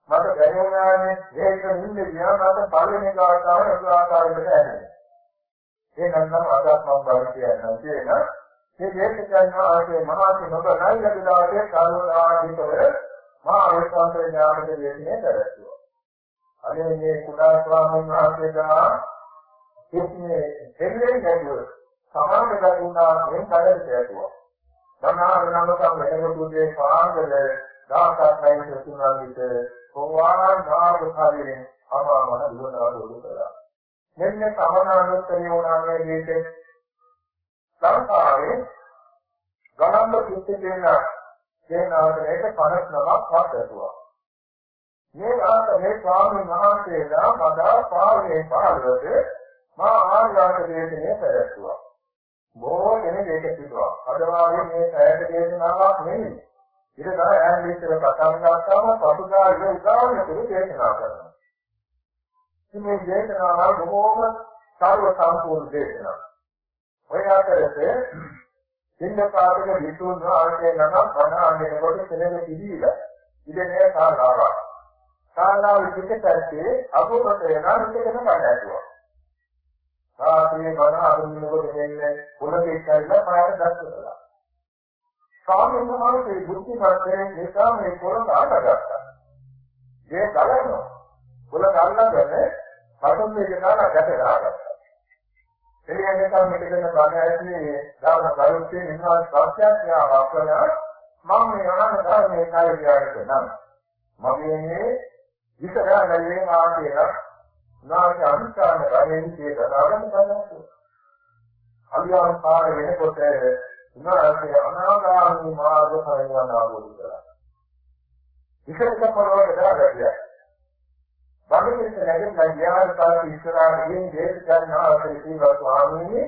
මට බැරිුණානේ මේක නින්නේ ගියා මට පළවෙනි කාටාව ඒ ආකාරයකට ඇහෙන්නේ. ඒ නම් අදත් මම බල කියන්නම් කියන මේ දේශකයන් වහන්සේ මහා සිනොබ නයිලදාගේ කාලෝආදීතව මහා වේසාන්තර ඥානක දේශනේ කරස්තුවා. අනේ මේ කුඩා ස්වාමීන් වහන්සේලා කිසිනේ දෙන්නේ නැතුව සමාන දකුණා මේ කඩට ඇතුවා. සමානනමකම් වෙනකොටුගේ පාංගල දාසාත්මයි සතුනා විට කොවාන නාග කාලයෙන් අමාමන දුවනවා දුරු කළා. මෙන්න සමනානුත්තරිය වුණා මේ දෙයට සංසාරේ ගණන්ව කිච්ච දෙන්න දෙනාට 59ක් වාසතුවා. මේ ආත මේ ස්වාමීන් වහන්සේලා මදා පාරේ පාරවද මා ආර්යාක දේශනේ පැවැත්තුවා. බොහෝ කෙනෙක් ඒක කිව්වා. අද වාගේ මේ සෑහෙන දේශනාවක් නෙමෙයි. ඊට තමයි ඈන් විතර පටන් ගත්තාම පසුදා ඉඳ උදාහරණ දෙක දේශනා කරනවා. මේ දේශනාව බොහෝම සර්ව සම්පූර්ණ දේශනාවක්. ඔය අතරේ සින්න පාදක විසුණු ආශ්‍රය නම් බණාගෙන කොට කෙනෙක් පිළිවිලා ඉන්නේ සාරාවක්. සාරාව පිටකටේ අභෝගත වෙනා විකටම බණාතුවා. සාත්‍රේ බණ අඳුනනකොට දෙන්නේ පොළොවේ ඉස්සල්ලා පාට දැක්කලා. ස්වාමීන් වහන්සේ බුද්ධිමත්යෙන් නිසා මේ පොළොව ආගත්තා. මේ ගලනවා. පොළොව අල්ලගෙන පතුන් දෙක දාලා ගැටේ ආගත්තා. ඒ නිසා මෙතන බණ ඇතුලේ දාන කරුත්තේ නිවාස ප්‍රත්‍යක්ෂාවක් කරන මම මේ අහන ධර්මයේ කාර්යය කරනවා. මගේ මේ විතරයි මා කියලා නාගේ අනුස්ථාන ගණයෙන් කියලාගෙන කරනවා. අලියාන් පාර වෙනකොට උනාසේ අනාගාමී මාර්ග පරිණාම ආවෝද කරා. විශේෂ පොළොවට දාගතිය. බගිරිට නැගෙන්න ගියාට පස්සේ ඉස්සරහින් දේශ ගන්නවා කියලා ස්වාමීනි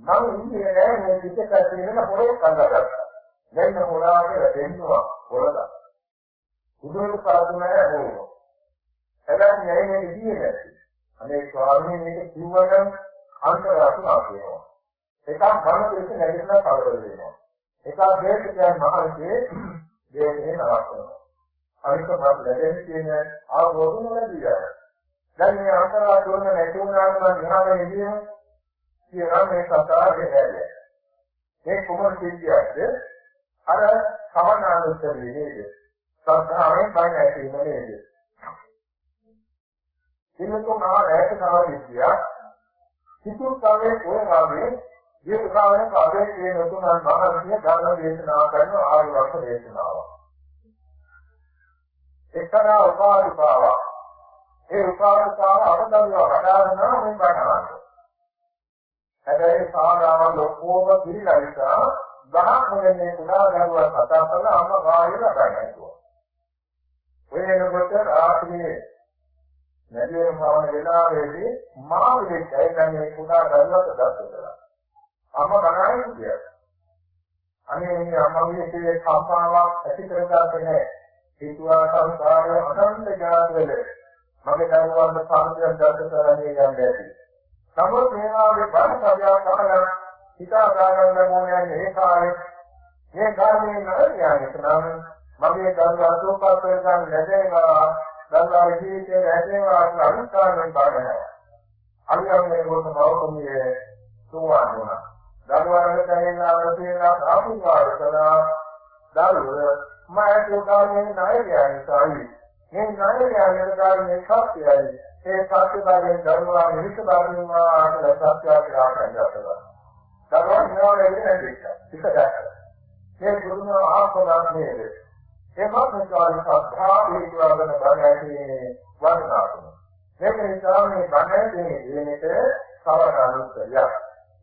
මම ඉන්නේ නෑ මේ පිටකත් වෙන පොරේ කන්දගත්තා. දැන් හොරාගේ දෙන්නවා පොරද. බුදුන් පාදුනේ නෝ. හැබැයි නෙයි මේ ඉන්නේ නැති. අනේ ස්වාමීනි මේක කිව්වනම් අන්තරාතුනා කියනවා. එකක් මම දෙක නැගෙන්න කවර වෙනවා. එකක් දේශකයන් මහන්සිය දේශේ නවත්වනවා. අනික මම ලැබෙන්නේ කියන ආවෝදන ලැබිලා. දැන් මේ අන්තරා දුන්න නැති වුණාම මම ගහගෙන ඉන්නේ කියනවා මේ සතරේ නෑද. මේ කොහොමද කියන්නේ? අර සමනානුස්සතිය නේද? සද්ධාවෙන් බණ ඇසීම නේද? ඉන්නකෝ මම රැයට කාව විද්‍යා සිතුම් කාලේ කොහේ ආවේ දීර්ඝකාලයක ආවේ කියන තුනන් මහන්සිය ධර්ම දේශනා කරන ආර්ය වර්ෂ දේශනාවක්. එක්තරා උපාධිපාවක්. ඒ උපාධිපාව අපදල්ව වඩාරනවා මේ බණවන්න. හැබැයි සාරාව ලොකෝම පිළිලා නිසා ගහක් මොන්නේ කුඩා දරුවා කතා කරලා අම්මා ගායලා ගන්නවා. ඔය එනකොට රාත්‍රියේ නැදියේ භාවන වෙලාවේදී මාළේ කයින්නේ කුඩා දරුවාට දත් කළා. අම්මා ගණන් කිය. අනේ මේ අම්මාගේ ඉතිරි කම්පාවක් ඇති කරගන්න නැහැ. හිතුවා සංසාරය අනන්ත ජාතවල මගේ දරුවන්ට සාන්තියක් දැක කරන්නේ යන්නේ ඇති. නමුත් මේවාගේ බාහිරයක් අහලා හිතා ගන්න ඕනේ මේ කාලේ මේ ධර්මයේ නරියානේ නම් මගේ දරුවා සෝපා කරගන්න ලැබේවා දරුවා ජීවිතේ රැඳේවා කියලා අනුස්ථානෙන් බාරනවා. අනිවාර්යයෙන්ම කොට මවකමියේ සුවාන් වුණා. දරුවාට දැනෙනා වශයෙන් ආපුවාර කළා දරුවා මම උදාහරණයක් ණය නිසායි මේ ණය යනදාන්නේ සත්‍යයයි ඒ සත්‍ය භාගයෙන් ධර්මවා නිවිත භාගයෙන් ආකල සත්‍ය කියලා කියනවා ධර්ම නිරෝධය වෙන්නේ ඉස්සරහට මේ ගුරුන ආත්මදාන නේද? ඒ මාත්‍රකාරී සත්‍යා පිළිගවගෙන බණයි වර්ණනාතුන මේක නිසා මේ බණයි කියන්නේ සවර අනුස්සය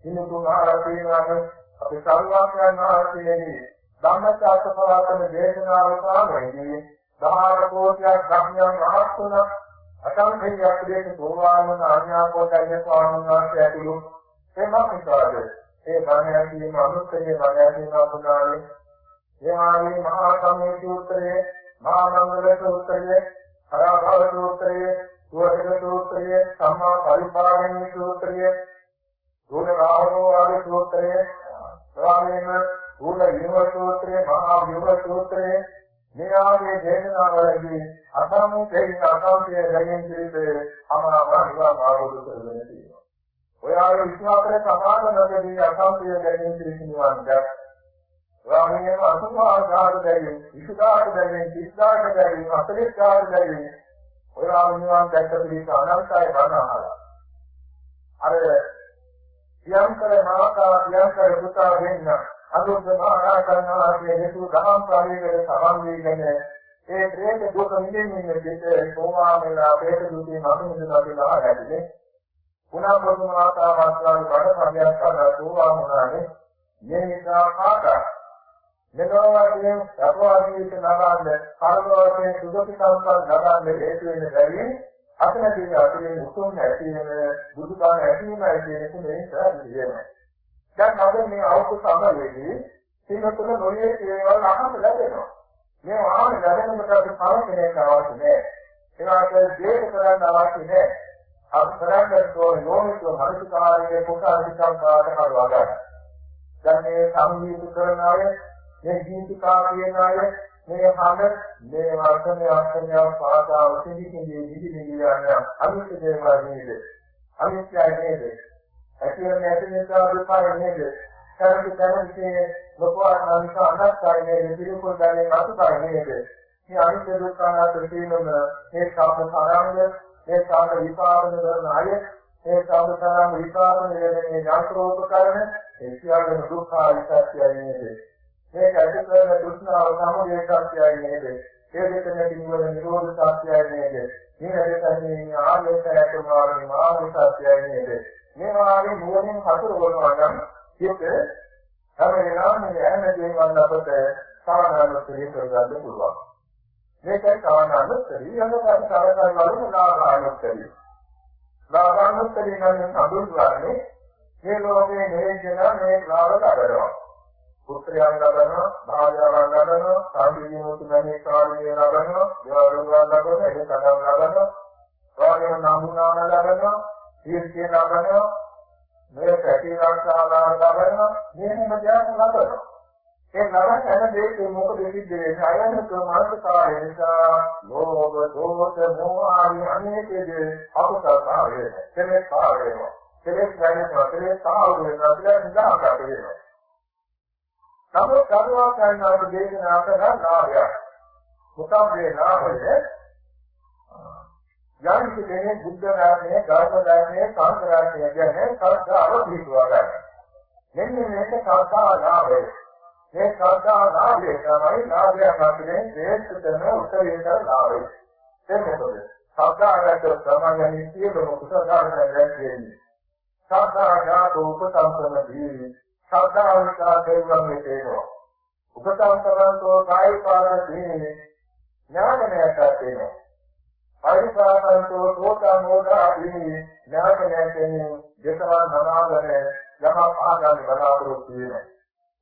ඉන්නතුන් ආරතිනාගේ අපි සර්වාඥාන ආශ්‍රයේදී ධම්මචක්කපවත්තන දේශනාව සාමයේ දහාර කෝටියක් ධර්මයන් රහත් වුණ අසංඛේයයක් දෙක සෝවාන් ආඥා කොටයි ස්වාමීන් වහන්සේ ඇතුළු එමත් නිසාද ඒ බණ ඇසීම අනුත්තරේ බණ ඇසීම වුණානේ එහාමී මහා සම්මේ සූත්‍රයේ මහා මංගල සූත්‍රයේ හරාභව සූත්‍රයේ සුවසක සූත්‍රයේ සම්මා පරිපාලනීය සූත්‍රයේ දුන රාහනෝ ආදී සූත්‍රයේ ස්වාමීන් සූල විනව සූත්‍රයේ මහා විනව සූත්‍රයේ මේ ආගේ දේශනාවලදී අසම්මුඛයෙන් අසම්පිය ගැනීම පිළිබඳ අමාම නිවා මාර්ගය කරගෙන තියෙනවා. ඔය ආයේ විශ්වාසයේ සමානකදී අසම්පිය ගැනීම පිළිබඳව රාමයේ අසුභාගාර දෙයින් විසුදාට දෙයින් සිද්ධාට දෙයින් අසලිකාට දෙයින් ඔය ආනිවන් දැක්ක පිළිස අනන්තය බණහලා. අර සියම්කර මාතා සියම්කර පුතා වෙන්න අනුත් මහා කරනවා කියන දසු දහම් ප්‍රාණීවල සමන්වීගෙන ඒ ප්‍රේත දුක නිදෙන්නේ දෙත සෝමාමලා ප්‍රේත දුකේ මතුමුදලා කියලා ආයතනේ පුනා ප්‍රතුමාතා වාස්ලාවේ බඩ සම්යක් කරලා සෝවාමුණානේ මේ නිසා කාටා මෙලොවදී සත්වාදීට නගන්න කර්මවලේ සුදුසු සම්පන්න නගන්න හේතු වෙන බැරි අතනදී අතේ උතුම් ඇති වෙන බුදුබණ ඇතිවීමයි කියන එක මේ සාධියනේ දැන් අද මේ අවුරුදු සමයේදී සිංහතුල නොයේ ඒවල් අහන්න ලැබෙනවා. මේ ආහන ලැබෙනකොට අපි පළවෙනි අවශ්‍ය නෑ. ඒකට දේශ කරන්න අවශ්‍ය නැහැ. අපි කරන්නේ තෝ යෝනිසෝ මනසිකාරයේ කුසල විචාරාට කරවා ගන්න. දැන් මේ සංගීත කරන අය, මේ ගීතිකා කියන අය, මේ හඬ, මේ වර්තනේ අර්ථය පාදාව සිදිකිදී දිදිදී යන අනිත් දේවල් නේද? අනිත්‍යයි නේද? ඇතිවෙන ඇති නිසා දුකයි නේද? කරපු දැනුමේ ලෝකවානානික අනත්තයි නේද? පිළිකුල් දැනෙන අසුතයි නේද? මේ අනිත්‍ය දුක්ඛ අනාත්ම තේනම මේ සාපතරංග මේ සාම විපාකන කරන අය මේ සාපතරංග විපාකන වේදනේ ඥානෝපකරණ ඒ සියල්ලම දුක්ඛායි සත්‍යයි නේද? මේක ඇති කරන දුෂ්ණාව සමුදය සත්‍යයි නේද? ඒ දෙක නැති නිවන නිරෝධ සත්‍යයි නේද? මේ දෙකෙන් ආලෝකය තුමාගේ මාර්ග සත්‍යයි නේද? මේ වාගේ නුවණින් හසුර කරනවා නම් ඒක හැම වෙලාවෙම ඇහැමදී වන්න අපට සාමාන්‍ය පිළිතුරු කරගන්න පුළුවන්. මේකයි කාණානුත්තරී යනකොට කරකල් වලින් නාගානුත්තරී නාගානුත්තරී නම් හඳුන්වන්නේ මේ ලෝකයේ නිරේජන මේ ලාභ ලබනවා පුත්‍රයන් ලබනවා භාර්යාවන් ලබනවා සාධිනියෝතු නැමේ කාර්යය ලබනවා දේවරුන් ලබනවා ඒක කඩම් ලබනවා රාගය නාමුනාන ලබනවා කීර්තිය ලබනවා මේ පැතිරංශාලා ලබනවා මේ හැම දෙයක්ම ලබනවා ඒ නරක හැම දෙයකම මොකද සිද්ධ වෙන්නේ? අයනක මානසිකාරය නිසා ලෝභ, දෝෂ, මෝහ ආදී අනේක දේ අකුසල කාර්යය. කෙලෙස් කාර්යය. කෙලෙස් ගන්නේ කෙලෙස් කාර්යය වෙනවා කියලා නිදාගන්න වෙනවා. නමුත් කරුණා කරනවට දේශනා කරන ලාභයක්. මොකක්ද ඒ ලාභය? යම් කෙනෙක් බුද්ධ ධර්මයේ, ධර්ම ධර්මයේ, සංඝ ධර්මයේ කියන්නේ කල්දාව පිළිතුරු ගන්න. මෙන්න මේක කල්දාව ලාභය. මේ ශ්‍රද්ධා ලාභය තමයි ලාභයක් අතරින් ශ්‍රේෂ්ඨතම උත්තරීතර ලාභය. එතකොට ශ්‍රද්ධාවට සමාගමී සියලුම කුසල ධර්ම ලැබෙන්නේ. ශ්‍රද්ධා ඥාත උපසම්පන්නදී ශ්‍රද්ධාවිකා දෙවියන් මෙතේනවා. උපසම්පන්නතෝ කායිකාරදී ඥානයට තේනවා. පරිපාසන්තෝ සෝතමෝදාදී ඥානයෙන් දෙසවන් නමාගෙන යම ආගම බලාපොරොත්තු වෙනවා.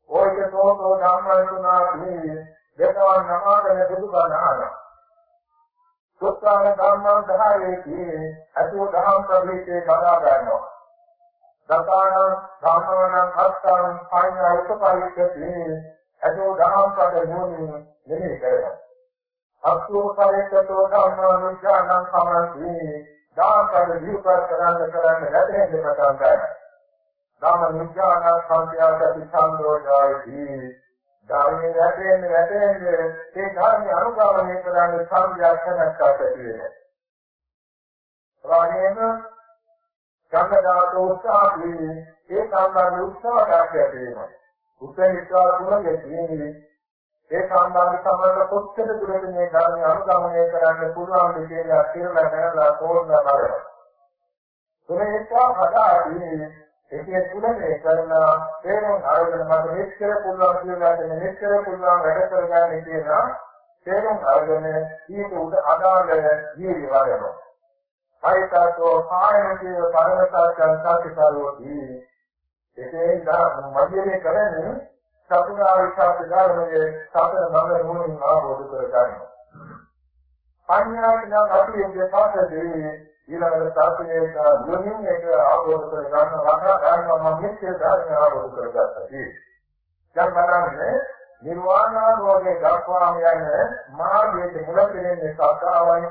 ඔය සෝතෝ ධම්මයතුනා මේ දෙකවන් නමාගෙන බුදුබණ ආවා. සුත්තාන ධම්මං දහයේදී අසෝ දහම් ප්‍රවේශේ බලා ගන්නවා. දතාන ධම්මවන හත්තං පඤ්ඤා උපපරිච්ඡේ අසෝ දහම් පද නුනි මෙහි කරනවා. අසෝ පරිච්ඡතෝ ධම්මානුජානං සමන්ති දානකද දීපත් කරන්න කරන්න නැතෙන් දෙපතන් ගන්නවා. ධම්ම නිඥාන සංඛ්‍යාත පිටංගෝජායති ධර්මයේ වැටෙන්නේ වැටෙන්නේ ඒ ධර්මයේ අනුගමනය කරන්න සංඥාක්ෂණයක් ඇති වෙනවා. ප්‍රාණේන සංගදාත උත්සාහී ඒ සම්බන්ධ උත්සාහයක් ඇති වෙනවා. උපේක්ෂා ගුණයේ තියෙන්නේ ඒ සම්බන්ධ සම්බන්ධ කොච්චර දුරට මේ ධර්මය අනුගමනය කරන්න පුළුවන්ද කියලා කියලා දැනලා තෝරනවා බලනවා. තුනේක හදාදී ඒකේ තුලනේ කරලා තේරුම් අරගෙන මට මෙච්චර පුළුවන් කියලා දැන මෙච්චර පුළුවන් වැඩ කරගන්න කියලා තේරුම් අරගෙන ඊට උඩ අදාළ ජීවි වරනවා. හයිතෝ ආයනකේ පරමතාචන් සාතිකාරෝති ඒකේ දා මධ්‍යමේ කරන්නේ සතුරාවිෂාප ධර්මයේ සතර නම නුනින් ආවෝද කරගන්නවා. පඤ්ඤාඥා අපි එන්නේ පාසදී ඊළඟට ශාස්ත්‍රයේ යොමින් එක ආවෝද කර ගන්න වහා ගන්නවා මම මෙච්චර ධර්ම ආවෝද කරගත්තා. දැන් බලන්න නිර්වාණාරෝගේ දක්වාම යන මාර්ගයේ මුල කෙරෙන්නේ සත්‍යාවයි.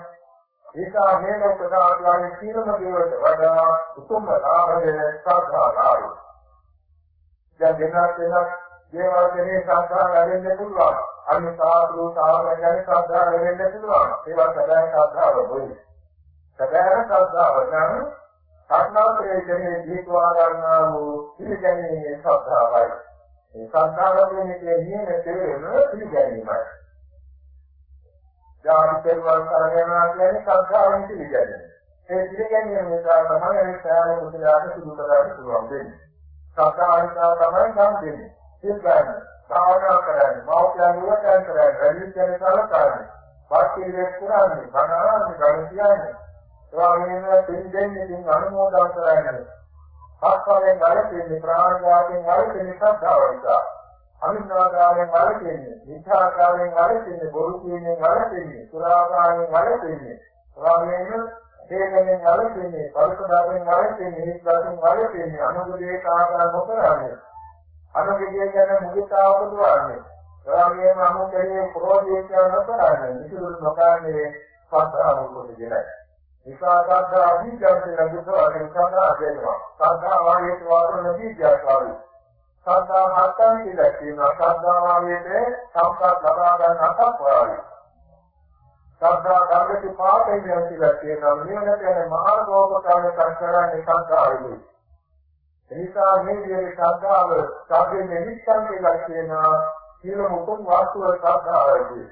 ඒකා මේ ලෝකදාගාමී සීලම දේවට වඩා උතුම් ලාභයේ සත්‍යාවයි. දැන් දෙන්නත් වෙනත් දේවල් කෙරේ සත්‍යාව ලැබෙන්න පුළුවන්. අනිසාරු සාමයන් සත්‍යාව ලැබෙන්න පුළුවන්. ඒවා සදායි සත්‍යාව වෙයි. සැබෑ ශ්‍රද්ධාව නම් සත්‍නාත්‍රයේ කෙරෙහි දීත්වා ගන්නා වූ පිළිගැනීමේ ශ්‍රද්ධාවයි. මේ ශ්‍රද්ධාව කියන්නේ කියන්නේ තේරෙන පිළිගැනීමයි. ජාති පෙරවල් කරගෙනවා කියන්නේ ශ්‍රද්ධාවෙන් පිළිගැනීම. ඒ පිළිගැනීම නිසා තමයි ඒ සෑම කුසලයක සිදු කරගන්න පුළුවන් වෙන්නේ. ශ්‍රද්ධාව නිසා තමයි ගම් දෙන්නේ. සිල් ගන්න, භාවනා කරන්නේ, මෞඛ්‍යයන් උවටන් කරන්නේ, රැලි කියන කලකාරන්නේ. වාක්‍ය විවේක කරන්නේ, බණාන්නේ, ගණ කියන්නේ ස්වාමීන් පින් දෙන්නේ පින් අනුමෝදන් කරන්නේ. සත්වයෙන් වලකින්නේ ප්‍රාණඝාතයෙන් වලකින්නේ ශ්‍රද්ධාව නිසා. අවිද්‍යාවෙන් වලකින්නේ, විචාකාරයෙන් වලකින්නේ, බොරු කීමෙන් වලකින්නේ, සුරාපානයෙන් වලකින්නේ, රාමයෙන් හේතෙන් වලපින්නේ පරිසදායෙන් වලපින්නේ හිස්දායෙන් වලපින්නේ අනුගදේ කාකාර නොකරන්නේ අනුගදේ කියන මුදිතාව පුදවන්නේ රාමයෙන් අනුගදේ ප්‍රෝධිය කියන නොකරන්නේ විසුරු නොකරන්නේ සත්‍යාව කොට නිසා සද්ධා අභිජාතේ ලැබුණා සද්ධා දෙනවා. සද්ධා වාගේ වාරණ බීජාකාරී සද්ධා හතන් කියලා කියනවා සද්ධා වාගේට සම්පත් ලබා ගන්න අතක් වාගේ සද්ධා ධර්මති පාපේ කියලා කියනවා නිවනට යන මහානෝපකාරය සංකරන්නේ සද්ධාවෙයි එනිසා මේ විදිහේ ශ්‍රද්ධාව සාධේ නිමිත්තන් කියලා කියනවා සීල මුතුන් වාස්තුව ශ්‍රද්ධාවයි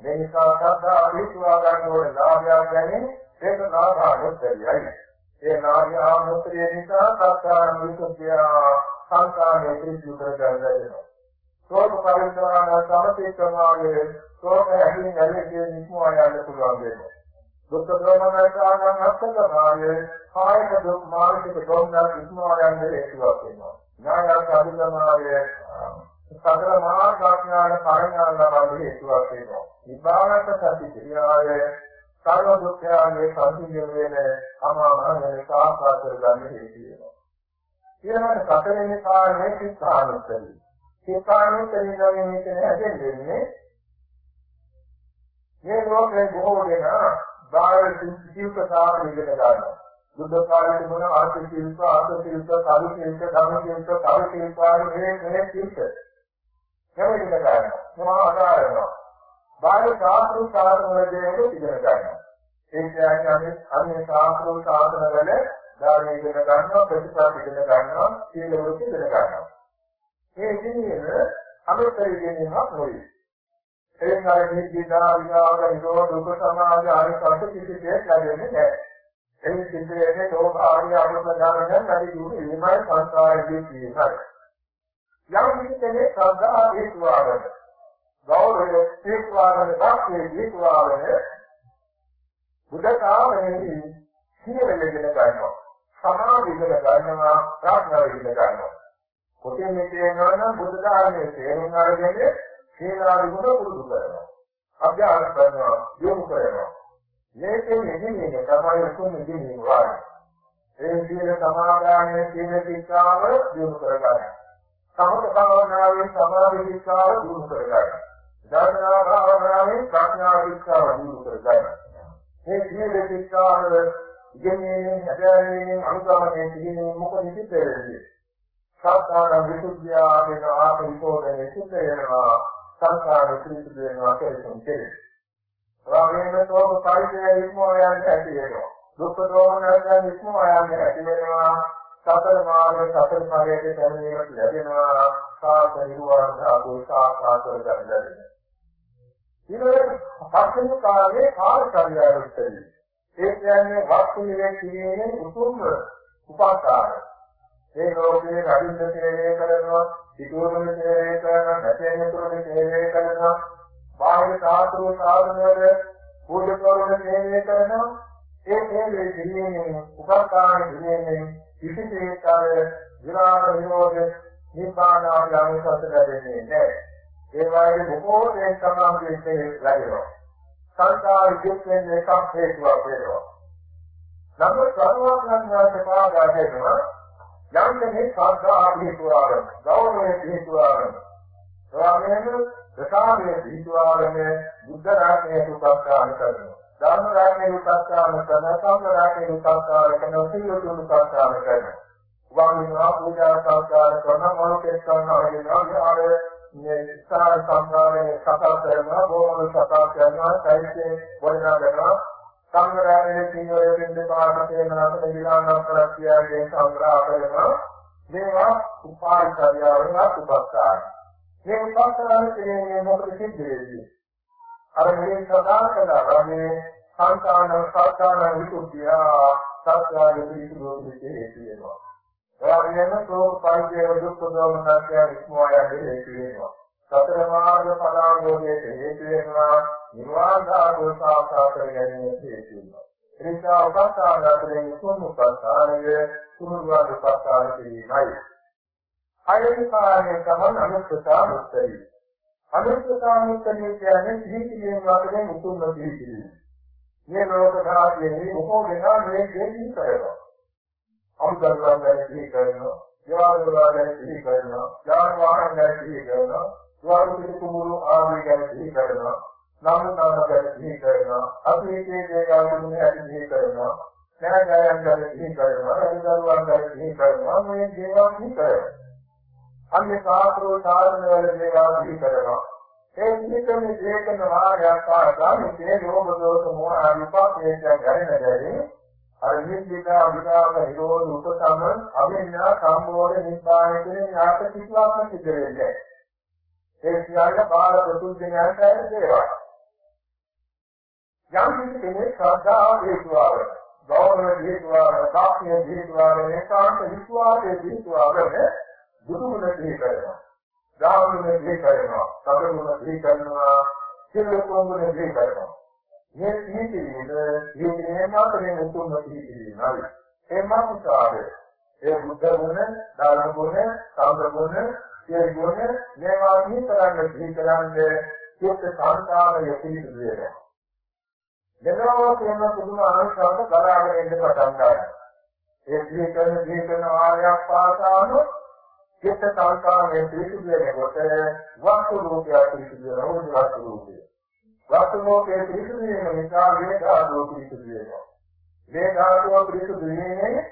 මේ නිසා ශ්‍රද්ධාව පිටුවා ගන්න ඕනේ ලාභයක් ගැනීම ඒක ලාභානුත්තරයයි ඒ ලාභානුත්තරය නිසා සත්‍යාන විසුද්ධිය සංකාමයේ පිළිසු කර ගන්නවා සෝත පරිත්‍රාණ සමතේකමාගේ සෝත ඇහින් ඇලෙන්නේ නිස්මෝ යන්න පුළුවන් වෙනවා. දුක්ඛ දෝමනසානං අස්සකමාගේ කායික දුක් මානසික දෝමන නිස්මෝ යන්න හේතුවක් වෙනවා. ඥානං අධිගමාගේ සතර මහා ඥාන කාරණා ලබන්න හේතුවක් වෙනවා. නිබ්බානක සති ක්‍රියාවේ සර්ව දුක්ඛයන්ගේ සම්පූර්ණ වෙන අමාමහනේ සාස්ත්‍ර කරගන්න හේතු වෙනවා. ඊළඟට සතරෙනි කාරණේ සිතානුත්තරී සිතානුත්තරින් මෙතන හැදෙන්නේ මේ ලෝකේ බොහෝ දෙනා බාහිර සිල්ප සාම ඉගෙන ගන්නවා. බුද්ධ කාලේ තිබුණ ආර්ථ ශිල්ප, ආර්ථ ශිල්ප, කවි ශිල්ප, ධර්ම ශිල්ප, කවි ශිල්ප ආදී මේ ශිල්ප. හැම ඉගෙන ගන්නවා. මොනවා අදාළනවා. බාහිර සාස්ත්‍ර සාධන වලදී ඉගෙන ගන්නවා. ඒ කියන්නේ අපි අන්නේ සාස්ත්‍ර සාධන වල ධර්ම ඉගෙන ගන්නවා, ප්‍රතිපද ඉගෙන ගන්නවා, සීල වෘත්ති ඉගෙන ගන්නවා. මේ ඉගෙනීම අමතර ඉගෙනීමක් නෙවෙයි. එයින් අර නිදිදා විරාග නිරෝධ දුක සමාධි ආනිසංස කිසි දෙයක් ලැබෙන්නේ නැහැ. එයින් සිද්ධ ලෝක ආර්ය අනුසදානයන් වැඩි දුරු වීමයි සංසාරයේ තියෙන්නේ. යම් විදිහේ ශ්‍රද්ධා හේතුවාගෙන ගෞරවය හේතුවාගෙන භක්තිය හේතුවාගෙන බුද්ධකාමයේ සියවෙලගෙන ගන්නවා. සමාධි ඉගෙන ගන්නවා, ප්‍රඥාව ඉගෙන ගන්නවා. කොටින් කියනවා නම් බුද්ධ ධර්මයේ තේරුම් අරගෙන සීලාදි ගුණ පුරුදු කරනවා. අභ්‍යාස කරනවා, යොමු කරනවා. මේකෙන් එදිනෙක තමයි උතුම් ඉදිරියෙන් වාරයි. ඒ සීල සමාදානයේ සීල ශික්ෂාව දිනු කරගන්න. සමත භාවනාවේ සමාධි ශික්ෂාව දිනු කරගන්න. දර්ශනා භාවනාවේ ප්‍රඥා ශික්ෂාව දිනු කරගන්න. මේ සීල ශික්ෂාව ඉගෙනීමෙන්, හැදෑරීමෙන්, අනුගමනය කිරීමෙන් මොකද සිද්ධ වෙන්නේ? සංස්කාර විසුද්ධිය වෙන ආපරිපෝෂණය සිද්ධ වෙනවා. සංස්කාර පිළිසිදු වෙනවා කියලා කියන්නේ. රාගයෙන් තෝම පරිදේ ඉක්මෝ යන්නේ ඇති වෙනවා. දුක්ඛ දෝමනයන් ඉක්මෝ යන්නේ ඇති වෙනවා. සතර මාර්ග සතර මාර්ගයේ පැමිණීමට ලැබෙනවා. සාත නිර්වාණ ධාතු සාකාර කරගන්න ලැබෙනවා. ඊළඟ පස්වෙනි කාර්යයේ කාර්යකාරිය උත්තරයි. ඒ කියන්නේ වස්තු නිවේ කිරීමේ උතුම් උපකාරය. මේ ලෝකයේ රකින්න සේවය කරනවා, සිටුවම සේවය කරනවා, නැතෙන තුරුම සේවය කරනවා, බාහිර සාත්‍රු සාධන වල පූජකවරුන් සේවය කරනවා. ඒ සේවයේ දිනේ උපකාරණ දිනේ විශේෂීකාර විරාග විරෝධ නිබ්බාන ආදී සත්‍ය දෙන්නේ නැහැ. ඒ වගේ බොහෝ දේ සමාධියේ ලැබෙනවා. සංසාර දුක්ෙන් එකක් හේතුවක් වෙනවා. නමුත් සරුවඥාන් වහන්සේ පාදා දෙනවා යම් කෙනෙක් ශ්‍රද්ධා හේතුවාගෙන ගෞරවයේ හේතුවාගෙන ස්වාමීන් ප්‍රසාදයේ හේතුවාගෙන බුද්ධ රාජ්‍යයේ උපස්ථාන කරනවා ධර්ම රාජ්‍යයේ උපස්ථාන කරනවා සංඝ රාජ්‍යයේ උපස්ථාන කරනවා සීලයේ උපස්ථාන කරනවා වගිනවා පූජා සංස්කාර කරනවා මොලකේ කරනවා වගේ ආර මේ ඉස්සාර සංගාමයේ සකස් කරනවා බොහොම සකස් කරනවා සයිතේ වඩනා කරනවා සංග්‍රහයේ සීලයෙන් දෙපාරම තේමනකට විලානක් කරලා කියාගේ සංග්‍රහ කරනවා. මේවා උපාරිකාරියවට උපස්ථාන මේ උපස්ථාන කියන්නේ මොකද සිද්ධ වෙන්නේ අර මේ සදාන කළා මේ සංකාන සාකාන විසුද්ධිය සත්‍යය පිළිබඳව හේතු වෙනවා එයාගෙන සෝක පරිදේව දුක්ඛ දෝමනස්ය විස්මෝය හේතු වෙනවා සතර මාර්ග පදාංගෝගේ හේතු වෙනවා නිර්වාණ ධාතු සාක්ෂාත් කර ගැනීම හේතු වෙනවා. එනිසා උපස්ථාන අතරින් කුණු උපස්ථානයේ කුණුවාද උපස්ථාන කිරීමයි. අයනි කාර්යය තමයි අනුස්සතා මුත්‍රි. අනුස්සතා මුත්‍රි කියන්නේ සිහිකිරීම වගේ මුතුන් සිහිකිරීම. මේ ලෝක ධාතුවේ බොහෝ දෙනා මේ දෙවි කරනවා. අමුදරුවන් ගැන සිහි කරනවා. ජීවන ගැන සිහි කරනවා. ඥාන වාහන ගැන සිහි කරනවා. ස්වර්ග පිටුමුළු ආදී ගැන සිහි කරනවා. නම් නාම ගැන සිහි කරනවා. අතීතයේ දේවල් ගැන සිහි කරනවා. නෑදෑයන් ගැන සිහි කරනවා. රජදරුවන් ගැන සිහි කරනවා. මේ දේවල් සිහි කරනවා. අන්නේ සාත්‍රෝ සාධන වල දේවල් සිහි කරනවා. ඒ නිකම් දේකන වාරයක් පාඩාමේ ලෝභ දෝෂ මොහ විපාකයෙන් ගැරෙන ගැරේ අර නිද්දිකා විදාක නිරෝධ උපසම අවිඤ්ඤා සම්මෝධ නිබ්බාන කියන ඥාත කිසිවක් සිද්ධ වෙන්නේ. ඒ සියල්ල බාල ප්‍රතුඥයන්ට දේවා යම් කිසි කෙනෙක් ශ්‍රද්ධාව හේතුවව ගෞරව හේතුවව සාක්ෂිය හේතුවව ඒකාන්ත විශ්වාසයේ හේතුවව බුදුමුණ හේතුවව ධාතුනේ දී කරනවා, සබරුණ දී කරනවා, සිල්ලුකුඹුන දී කරනවා. මේ සීතිවිද ජීවිතේ මාතේ උතුම්ම සීතිවිදයි. ඒ මානසාරේ ඒ බුද්ධ ගුණ, දාන ගුණ, සංඝ ගුණ, සිය ගුණ මේවා නිතරම දී කරන්නේ සිත සංකාරය පිළිබඳ වෙනවා. දෙනවා කියන පුදුම අනුශාසන බලාගෙන ඉන්න පටන් ගන්නවා. ඒ දී කරන දී කරන ආයයක් පාසානොත් චිත්ත සංකාමයේ පිරිසිදු වෙනකොට වස්තු රූපය පිරිසිදු වෙනවා වස්තු රූපය. වස්තු රූපයේ පිරිසිදු වීම නිසා වේදාදෝ පිරිසිදු වෙනවා. වේදාදෝ පිරිසිදු වීමේ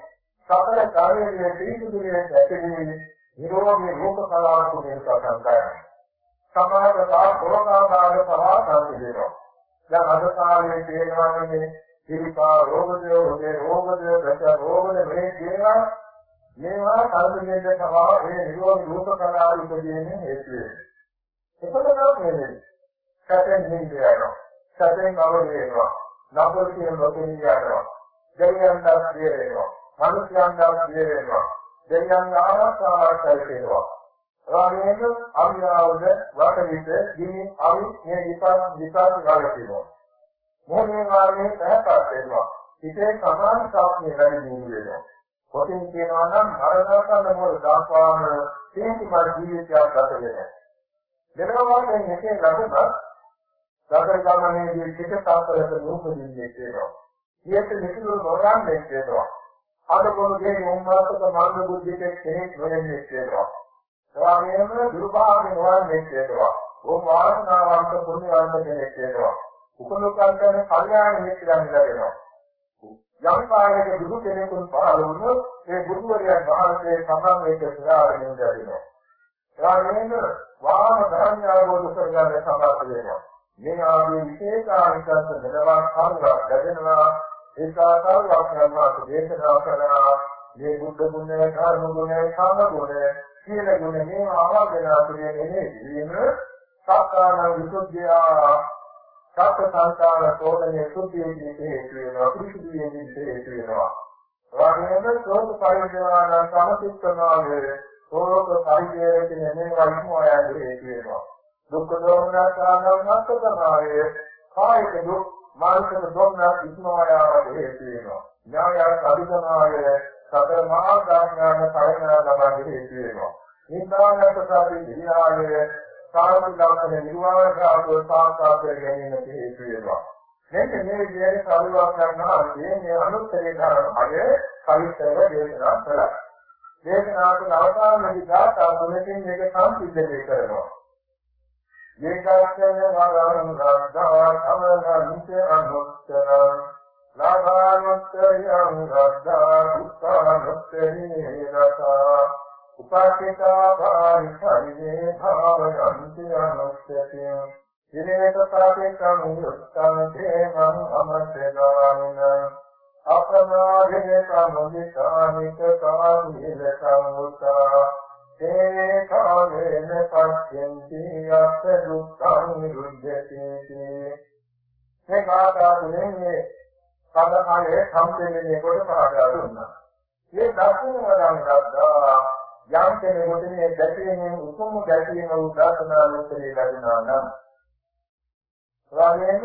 සතර කාර්යයේ පිරිසිදු වීම ඇතිවෙන්නේ නිරෝධී රූප කලාවට නිර්සකම් කරනවා. සමාධිතා පොරකාකාර පවා සංසිඳෙනවා. දැන් අද කාලේ තේරෙනවානේ පිළිපා රෝගදේ රෝගේ රෝගදේ ප්‍රචාර රෝගදේ මේ දේවල් මේවා කල්පණයට සමා මේ නිරෝධ රූප කලාව ඉදීමේ හේතු වෙනවා. එතකොට මේ සැපෙන් නිදයනවා. සැපෙන් අවදි වෙනවා. නබුල් කියන ලෝකෙ යනවා. දෙවියන් දාස් වෙනවා. මනුෂ්‍යයන් දාස් වෙනවා. දෙවියන් ආරක්ෂාවක් කරේවා. රාමේක අවියාවද වටවිට දිනි අවි මේ විපාක විපාක ගාලතිනවා. මොහොනේ වාරේ පැහැපත් වෙනවා. හිතේ සමාන සාක්ෂිය වැඩි දිනු වෙනවා. කොටින් කියනවා නම් මරණාසන්න මොළ දාස්වාම තේතිමත් ජීවිතයක් ගත වෙනවා. දෙනවාගෙන් එකේ ළඟම සතර ගමනේදී ටික සාසලක නූපදින්නේ කියනවා. ඊට නිකුල් නොරන්නේ කියනවා. අද කොහොමදේ මොම්මාසක මාර්ග බුද්ධික කෙනෙක් වෙන්නේ කියනවා. එවාගෙම දුර්භාග්‍ය නොවන්නේ කියනවා. ඕ වාසනාවන්ත පුණ්‍යවන්ත කෙනෙක් කියනවා. උපනුකම් කරන කල්යාණ මිත්‍රයන් ලැබෙනවා. යම් කාලයක බුදු කෙනෙකුන් පහළ වුණොත් ඒ බුදුවරයන් වහන්සේ සමන් වේක සදාරණය දෙනවා. එවාගෙම වාම ධර්ම අවබෝධ කරගන්න සමර්ථ වෙනවා. මේ ආදී විශේෂානිකන්ත දෙලවක් කාර්යයක් ලැබෙනවා. ඒක ආකාරයක් කරනවා දේශනා කරනවා. මේ බුද්ධ ගුණය, ධර්ම ගුණය, සංඝ ගුණය, සීල ගුණය මේ ආවාදනා පිළිගෙන එන්නේ ඉතින් සාකාරණ විසුද්ධිය සත්‍ය සංකාර සෝදනයේ සුද්ධියේ හේතු වෙනවා පිරිසිදුයේ හේතු වෙනවා රාගයෙන් සෝත පරිදේවාන සමසිතනාවේ සෝත පරිදේයකින් මේවා ඉක්මවයන් හේතු වෙනවා දුක්ඛ දෝමනසාන නැත්තරාවේ කායික දුක් මානසික දෝමනස් ඉක්මවයන් හේතු වෙනවා ඥාය අධිකනාවේ සතර මහා ඥාන පරිණාම ලබන්නේ හේතු වෙනවා නිබ්බානක සාපේ විහාරයේ සාරමිදාකේ නිර්වාණ කාර්යය සාක්ෂාත් කර ගැනීමට හේතු වෙනවා. මෙන්න මේ විදිහේ සාරුවක් කරනවා මේ අනුත්තරේ ධර්මයේ කවිතර දේශනා කළා. දේශනා කරන අවසානයේදී ගාථා තුනකින් මේක සම්පූර්ණ කරනවා. මේකයෙන් වරණ රද්දා සමනන්ත අනුත්තර ලාභානුත්තරයං රද්දා උත්තානුත්තරේ රසා උපාසිකා භාවිතයේ භාවයන්ති අනුස්සතිය ඉරේක සාපේකං යුක්තං තේමං අමස්සගානං අප්‍රමාදේ සමුදිතානික කාමීල සම්මුතා තේ කාමේන පස්සෙන්ති අස්ස දුක්ඛං නිරුද්ධති. මේ කාටාතුනේ මේ සඳහායේ සම්පෙන්නේ කොට පාඩා දුන්නා. මේ දර්ශන වරන් ගත්තා. යම් කෙනෙකුට මේ දැකීමෙන් උතුම් දැකීම උදාසනා ලෝකේ ලැබුණා නම් රාමයෙන්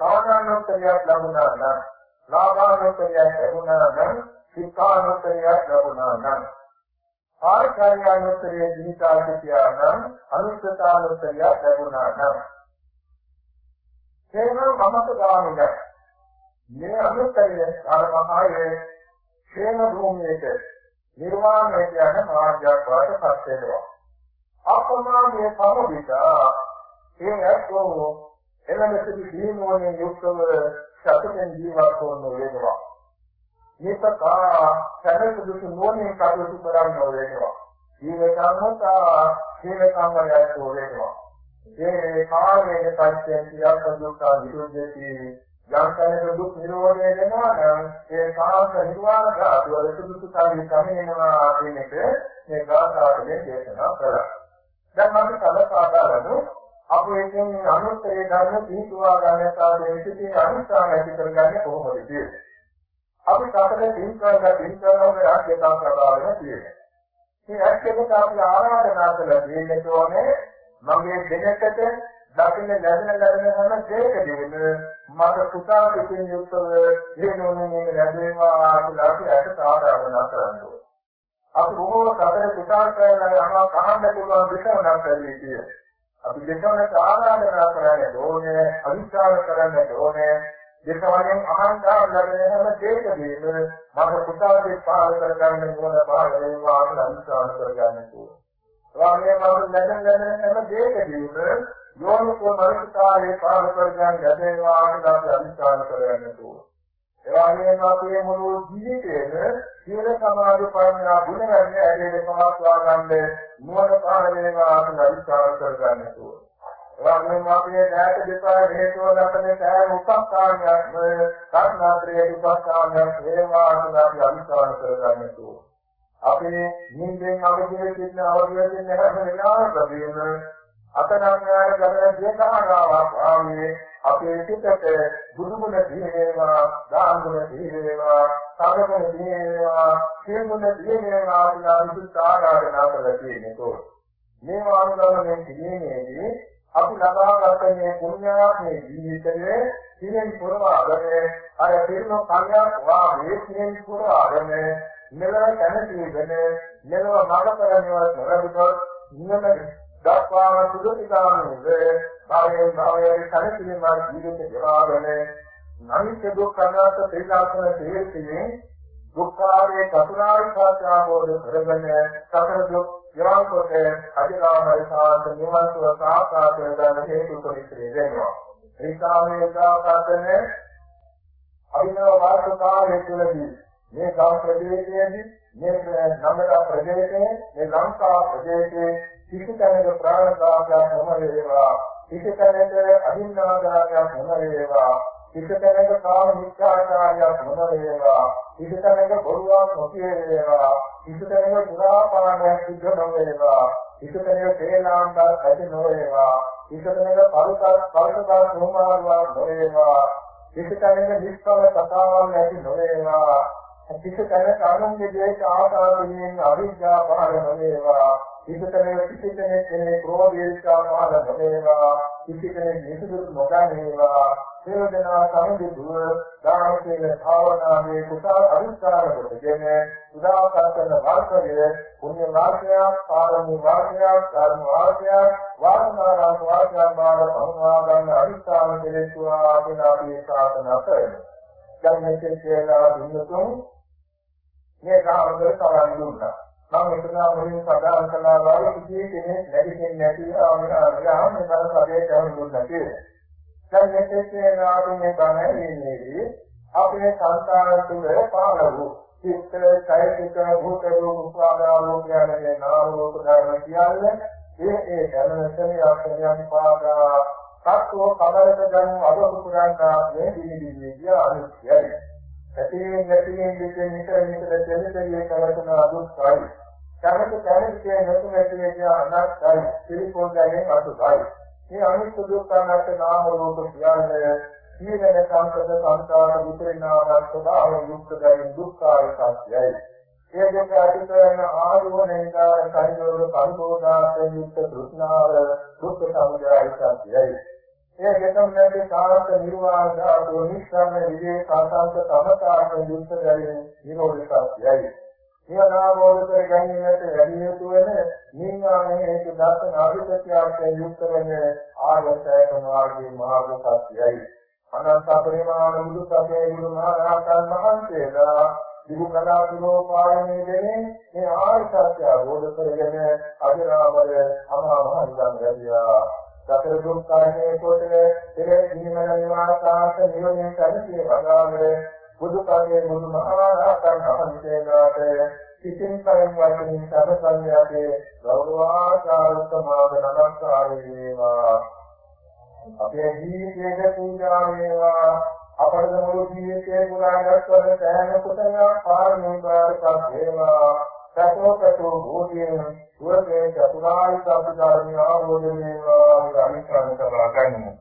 සාධාරණෝත්තරයක් ලැබුණා නම් ලාභානෝත්තරයක් ලැබුණා නම් සිතානෝත්තරයක් ලැබුණා නම් ආර්කාර්යානෝත්තරයේ දිනිතා සිටියා නම් අනුස්සතානෝත්තරයක් ලැබුණා නම් එහෙනම් මමක ගාමිද මේ අනුත්තරයේ ආරමහායේ ക്ഷേම භූමියේ නිර්වාණය කියන මාර්ගයක් වාට පත් වෙනවා. අපමානයේ සමුදිත ඒ ඇත්තෝ එළමෙසි දීනෝනේ යුක්තව සතුටෙන් ජීවත් වන වේදවා. මේකා සැලසුදු නෝනේ කටයුතු කරන්න වේදවා. ජීවිතාන්ත ජීවිතාංග යැයි වේදවා. ඒ කාර්යයේ පස්යෙන් සියල්ල දුක්ඛ විරුද්ධති යම්කනක දුක් නිරෝධය වෙනවා නම් ඒ සාහස නිර්වාණ ධාතුව සුදුසු කාර්යය කමිනවා කියන එක මේ ගාථාවේ දේශනා කරා. දැන් අපි කලකා බලමු අපේ එකෙන් අනුත්තරේ ධර්ම පිළිතුවා ගන්න කාර්යයේ විශේෂ අනුස්ථාන ඇති කරගන්නේ කොහොමද කියන්නේ. අපි කතරේ තින් කරලා තින් කරනවා රාජ්‍යතා ප්‍රභාවය තියෙනවා. මේ ඇත්තට අපි ආරාධනා කළ දෙයක් ඕනේ මගේ දෙනකට දකින්න ලැබෙන ලැබෙන හැම දෙයකදීම මට පුතා පිටින් යුක්තව දිනෝනේ මේක ලැබෙනවා කියලා අපි ඇට ආරාධනා කරනවා. අපි බොහෝ කතර පුතා කරලා යනවා කහන්න පුළුවන් විතරක් කරලී කියේ. අපි දෙකම ආරාධනා කරන්නේ ඕනේ අවිශ්වාස කරන්නේ ඕනේ දෙකවලින් අහංකාර ලැබෙන හැම දෙයකදීම මට පුතාගේ පාල කරගන්න ඕන පාල වේවා කියලා අවිශ්වාස කරගන්න ඕනේ. ස්වාමීන් වහන්සේ ලැබෙන ලැබෙන හැම දෙයකදීම යෝනිකෝ මනසකාරේ පාල කරගන්න ලැබෙනවා කියලා අවිශ්වාස කරගන්න ඕනේ. එවාගෙම අපේ මුළු ජීවිතේම සීල සමාධි ප්‍රඥා ගුණ වැඩි ඇදෙන්න පවත්වා ගන්න නුවණ පාල වෙනවා කියලා අවිශ්වාස කරගන්න ඕනේ. එවැගේම අපේ ඈත දෙපා හේතුව නැතනේ සෑම උපස්ථානයක්ම කර්ණාත්‍රයේ උපස්ථානයක් වේවා කියලා අපි අනිසාර කරගන්න ඕනේ. අපි නිින්දෙන් අවදිව සිටින අවදිව සිටින හැම වෙලාවකදීම අතනංගාර ගමන දේශනාවක් ආවේ අපේ සිතට බුදුගුණ දීවේවා දානගුණ දීවේවා සංඝගුණ දීවේවා සියගුණ දීවේවා කියලා විසුද්ධ ආරාධනා කරලා තියෙනකෝ මේ වානුගමනේ කිරීමේදී අපි ලබාගත මේ පුණ්‍යාත්මේ ජීවිතයේ සිරෙන් පුරවාගෙන අර පිරුණු කල්යාණ වාගේ සිරෙන් පුරවාගෙන මෙලව කැමතිගෙන මෙලව මඟපරණිවත් නොලබුතොත් නියම දක්වාම සුදුතිගාමීව භවයෙන් භවයට කලකිරීමක් ජීවිත ගෙවාගෙන නමිත දුක්ඛ අනාත ත්‍රිලක්ෂණ තේරිතිනේ දුක්ඛාරේ චතුරාර්ය සත්‍ය අවබෝධ කරගෙන සතර දුක් ගෙවන් කොට අධිකාමයි සාන්ත නිවන් සුව සාක්ෂාත් කරගන්න හේතු පරිශ්‍රේ වෙනවා. ඒ කාමයේ සාකච්ඡනේ අභිනව වාසකාරයේ තුලදී මේ ගම් ප්‍රදේශයේදී මේ නමර ප්‍රදේශයේ මේ ලංකා ප්‍රදේශයේ කිසි තැනක ප්‍රාණඝාතයක් නොම වේවා කිසි තැනක අදින්නාදානයක් නොම වේවා කිසි තැනක කාම මිත්‍යාචාරයක් නොම වේවා කිසි තැනක බොරුවක් නොකිය වේවා ඉසතනේ පුරාපාණයක් සිද්ධ නොවේවා. ඉසතනේ තේලාම්බක් ඇති නොවේවා. ඉසතනේ පරිසර පරිසර සෝමාරුවක් නොවේවා. ඉසතනේ නිෂ්කල කතාවක් ඇති නොවේවා. ඉසතනේ කාමයේ දේශ ආසාවෙන් අවිද්‍යාව පහළ නොවේවා. ඉසතනේ කිසිතනේ කෙනේ ක්‍රෝධීර්ෂා පහළ නොවේවා කිසිතනේ නිසුදු නොගන්නේවා සේවදනා සමිදුව දානකේන භාවනාවේ කුසල අනුස්කාර කොටගෙන උදාකර කරන වාර්තකය පුණ්‍ය වාක්‍යයක් පාරමී වාක්‍යයක් ධර්ම වාක්‍යයක් වාසනාරාම වාක්‍යයක් බාර පමුණවා ගන්න අනිස්කාර කෙලෙසුවා කියන අපි ප්‍රාර්ථනා කරමු. දැන් මේකේ කියලා දුන්නතුන් මේ කාමවල සවන් දුන්නා. මම එතන මුලින් සඳහන් කළා වගේ කිසි කෙනෙක් නැගිටින්නේ නැතිව ආවම මේ බල සදේ තවම දුන්නා කියලා. දැන් මෙතෙක් නාමයේ බණීමේදී අපේ සංස්කාර තුළ පහළ වූ චිත්ත, චෛතසික, භූත රූප, උපාදාන කියන්නේ නාම රූප ධර්ම කියන්නේ ඒ ඒ ධර්මයෙන් ආශ්‍රයයන් පාදා සත්ව කබලක ගන්න අදහු පුරාණා මේ දිවිදී කිය අනුත්‍යයි. ඇතිවෙන් නැතිවෙන් දෙකෙන් නිතර නිතර දෙලෙලිය කරන අදුස්සයි. කර්මක කර්මයේ නැතු නැති කිය අනාත්යි. පිළිපොන්දයෙන් අසුයි. මේ අනිත්‍ය දුක්ඛ අනාත්ම නාම රූප කියන්නේ සීලන සංකත සංකාර විපරිණාම ස්වභාව යුක්ත දෙයින් දුක්ඛාය සත්‍යයි. ඒ දෙක අතිකරන ආයෝනේකාර සංයෝග පරිබෝධාත යුක්ත තෘෂ්ණාව දුක්ඛ සමුදය සත්‍යයි. ඒ දෙකම නැති කාර්ක නිර්වාණ ධාතු නිස්සන්න විදේ සාසංක තමකාරණ යුක්ත දෙයින් නිරෝධ සත්‍යයි. නිවනාවෝද කර ගැනීමට වැඩි යුතු වෙන නිඥානයේ හේතු දර්ශන අභිපත්‍යයෙන් යුක්ත වෙන ආර්යසයක මාර්ගයේ මාර්ග සත්‍යයයි අනන්ත පරිමාණ බුදු සසුනේ බුදු මහරහතන් වහන්සේලා දිගු කලා කිලෝ පාරමී දෙනේ මේ ආර්ය සත්‍ය අවබෝධ කරගෙන අජරාමර අමා මහ නිවන් ලැබියා සතර දුක් කාරණේ කොට පෙර නිමන නිවාසාස නිවනේ සැලසිය වදාළේ බුදු කාලයේ බුදු මහරහතන් වහන්සේලාට සිතින් කයින් වචනින් සබසල්යගේ ගෞරවාචාරතමාද නමස්කාරය වේවා. අපේ ජීවිතයේ පූජා වේවා. අපරද මුළු ජීවිතේ පුරාගත් වන සෑම කුසලයක් පාරමීකාරකම් වේවා. සතෝකතෝ භූතියෙන් සුවසේ චතුරාර්ය සත්‍ය ධර්මය අවබෝධ වේවා අනිත්‍යං කරගන්නමු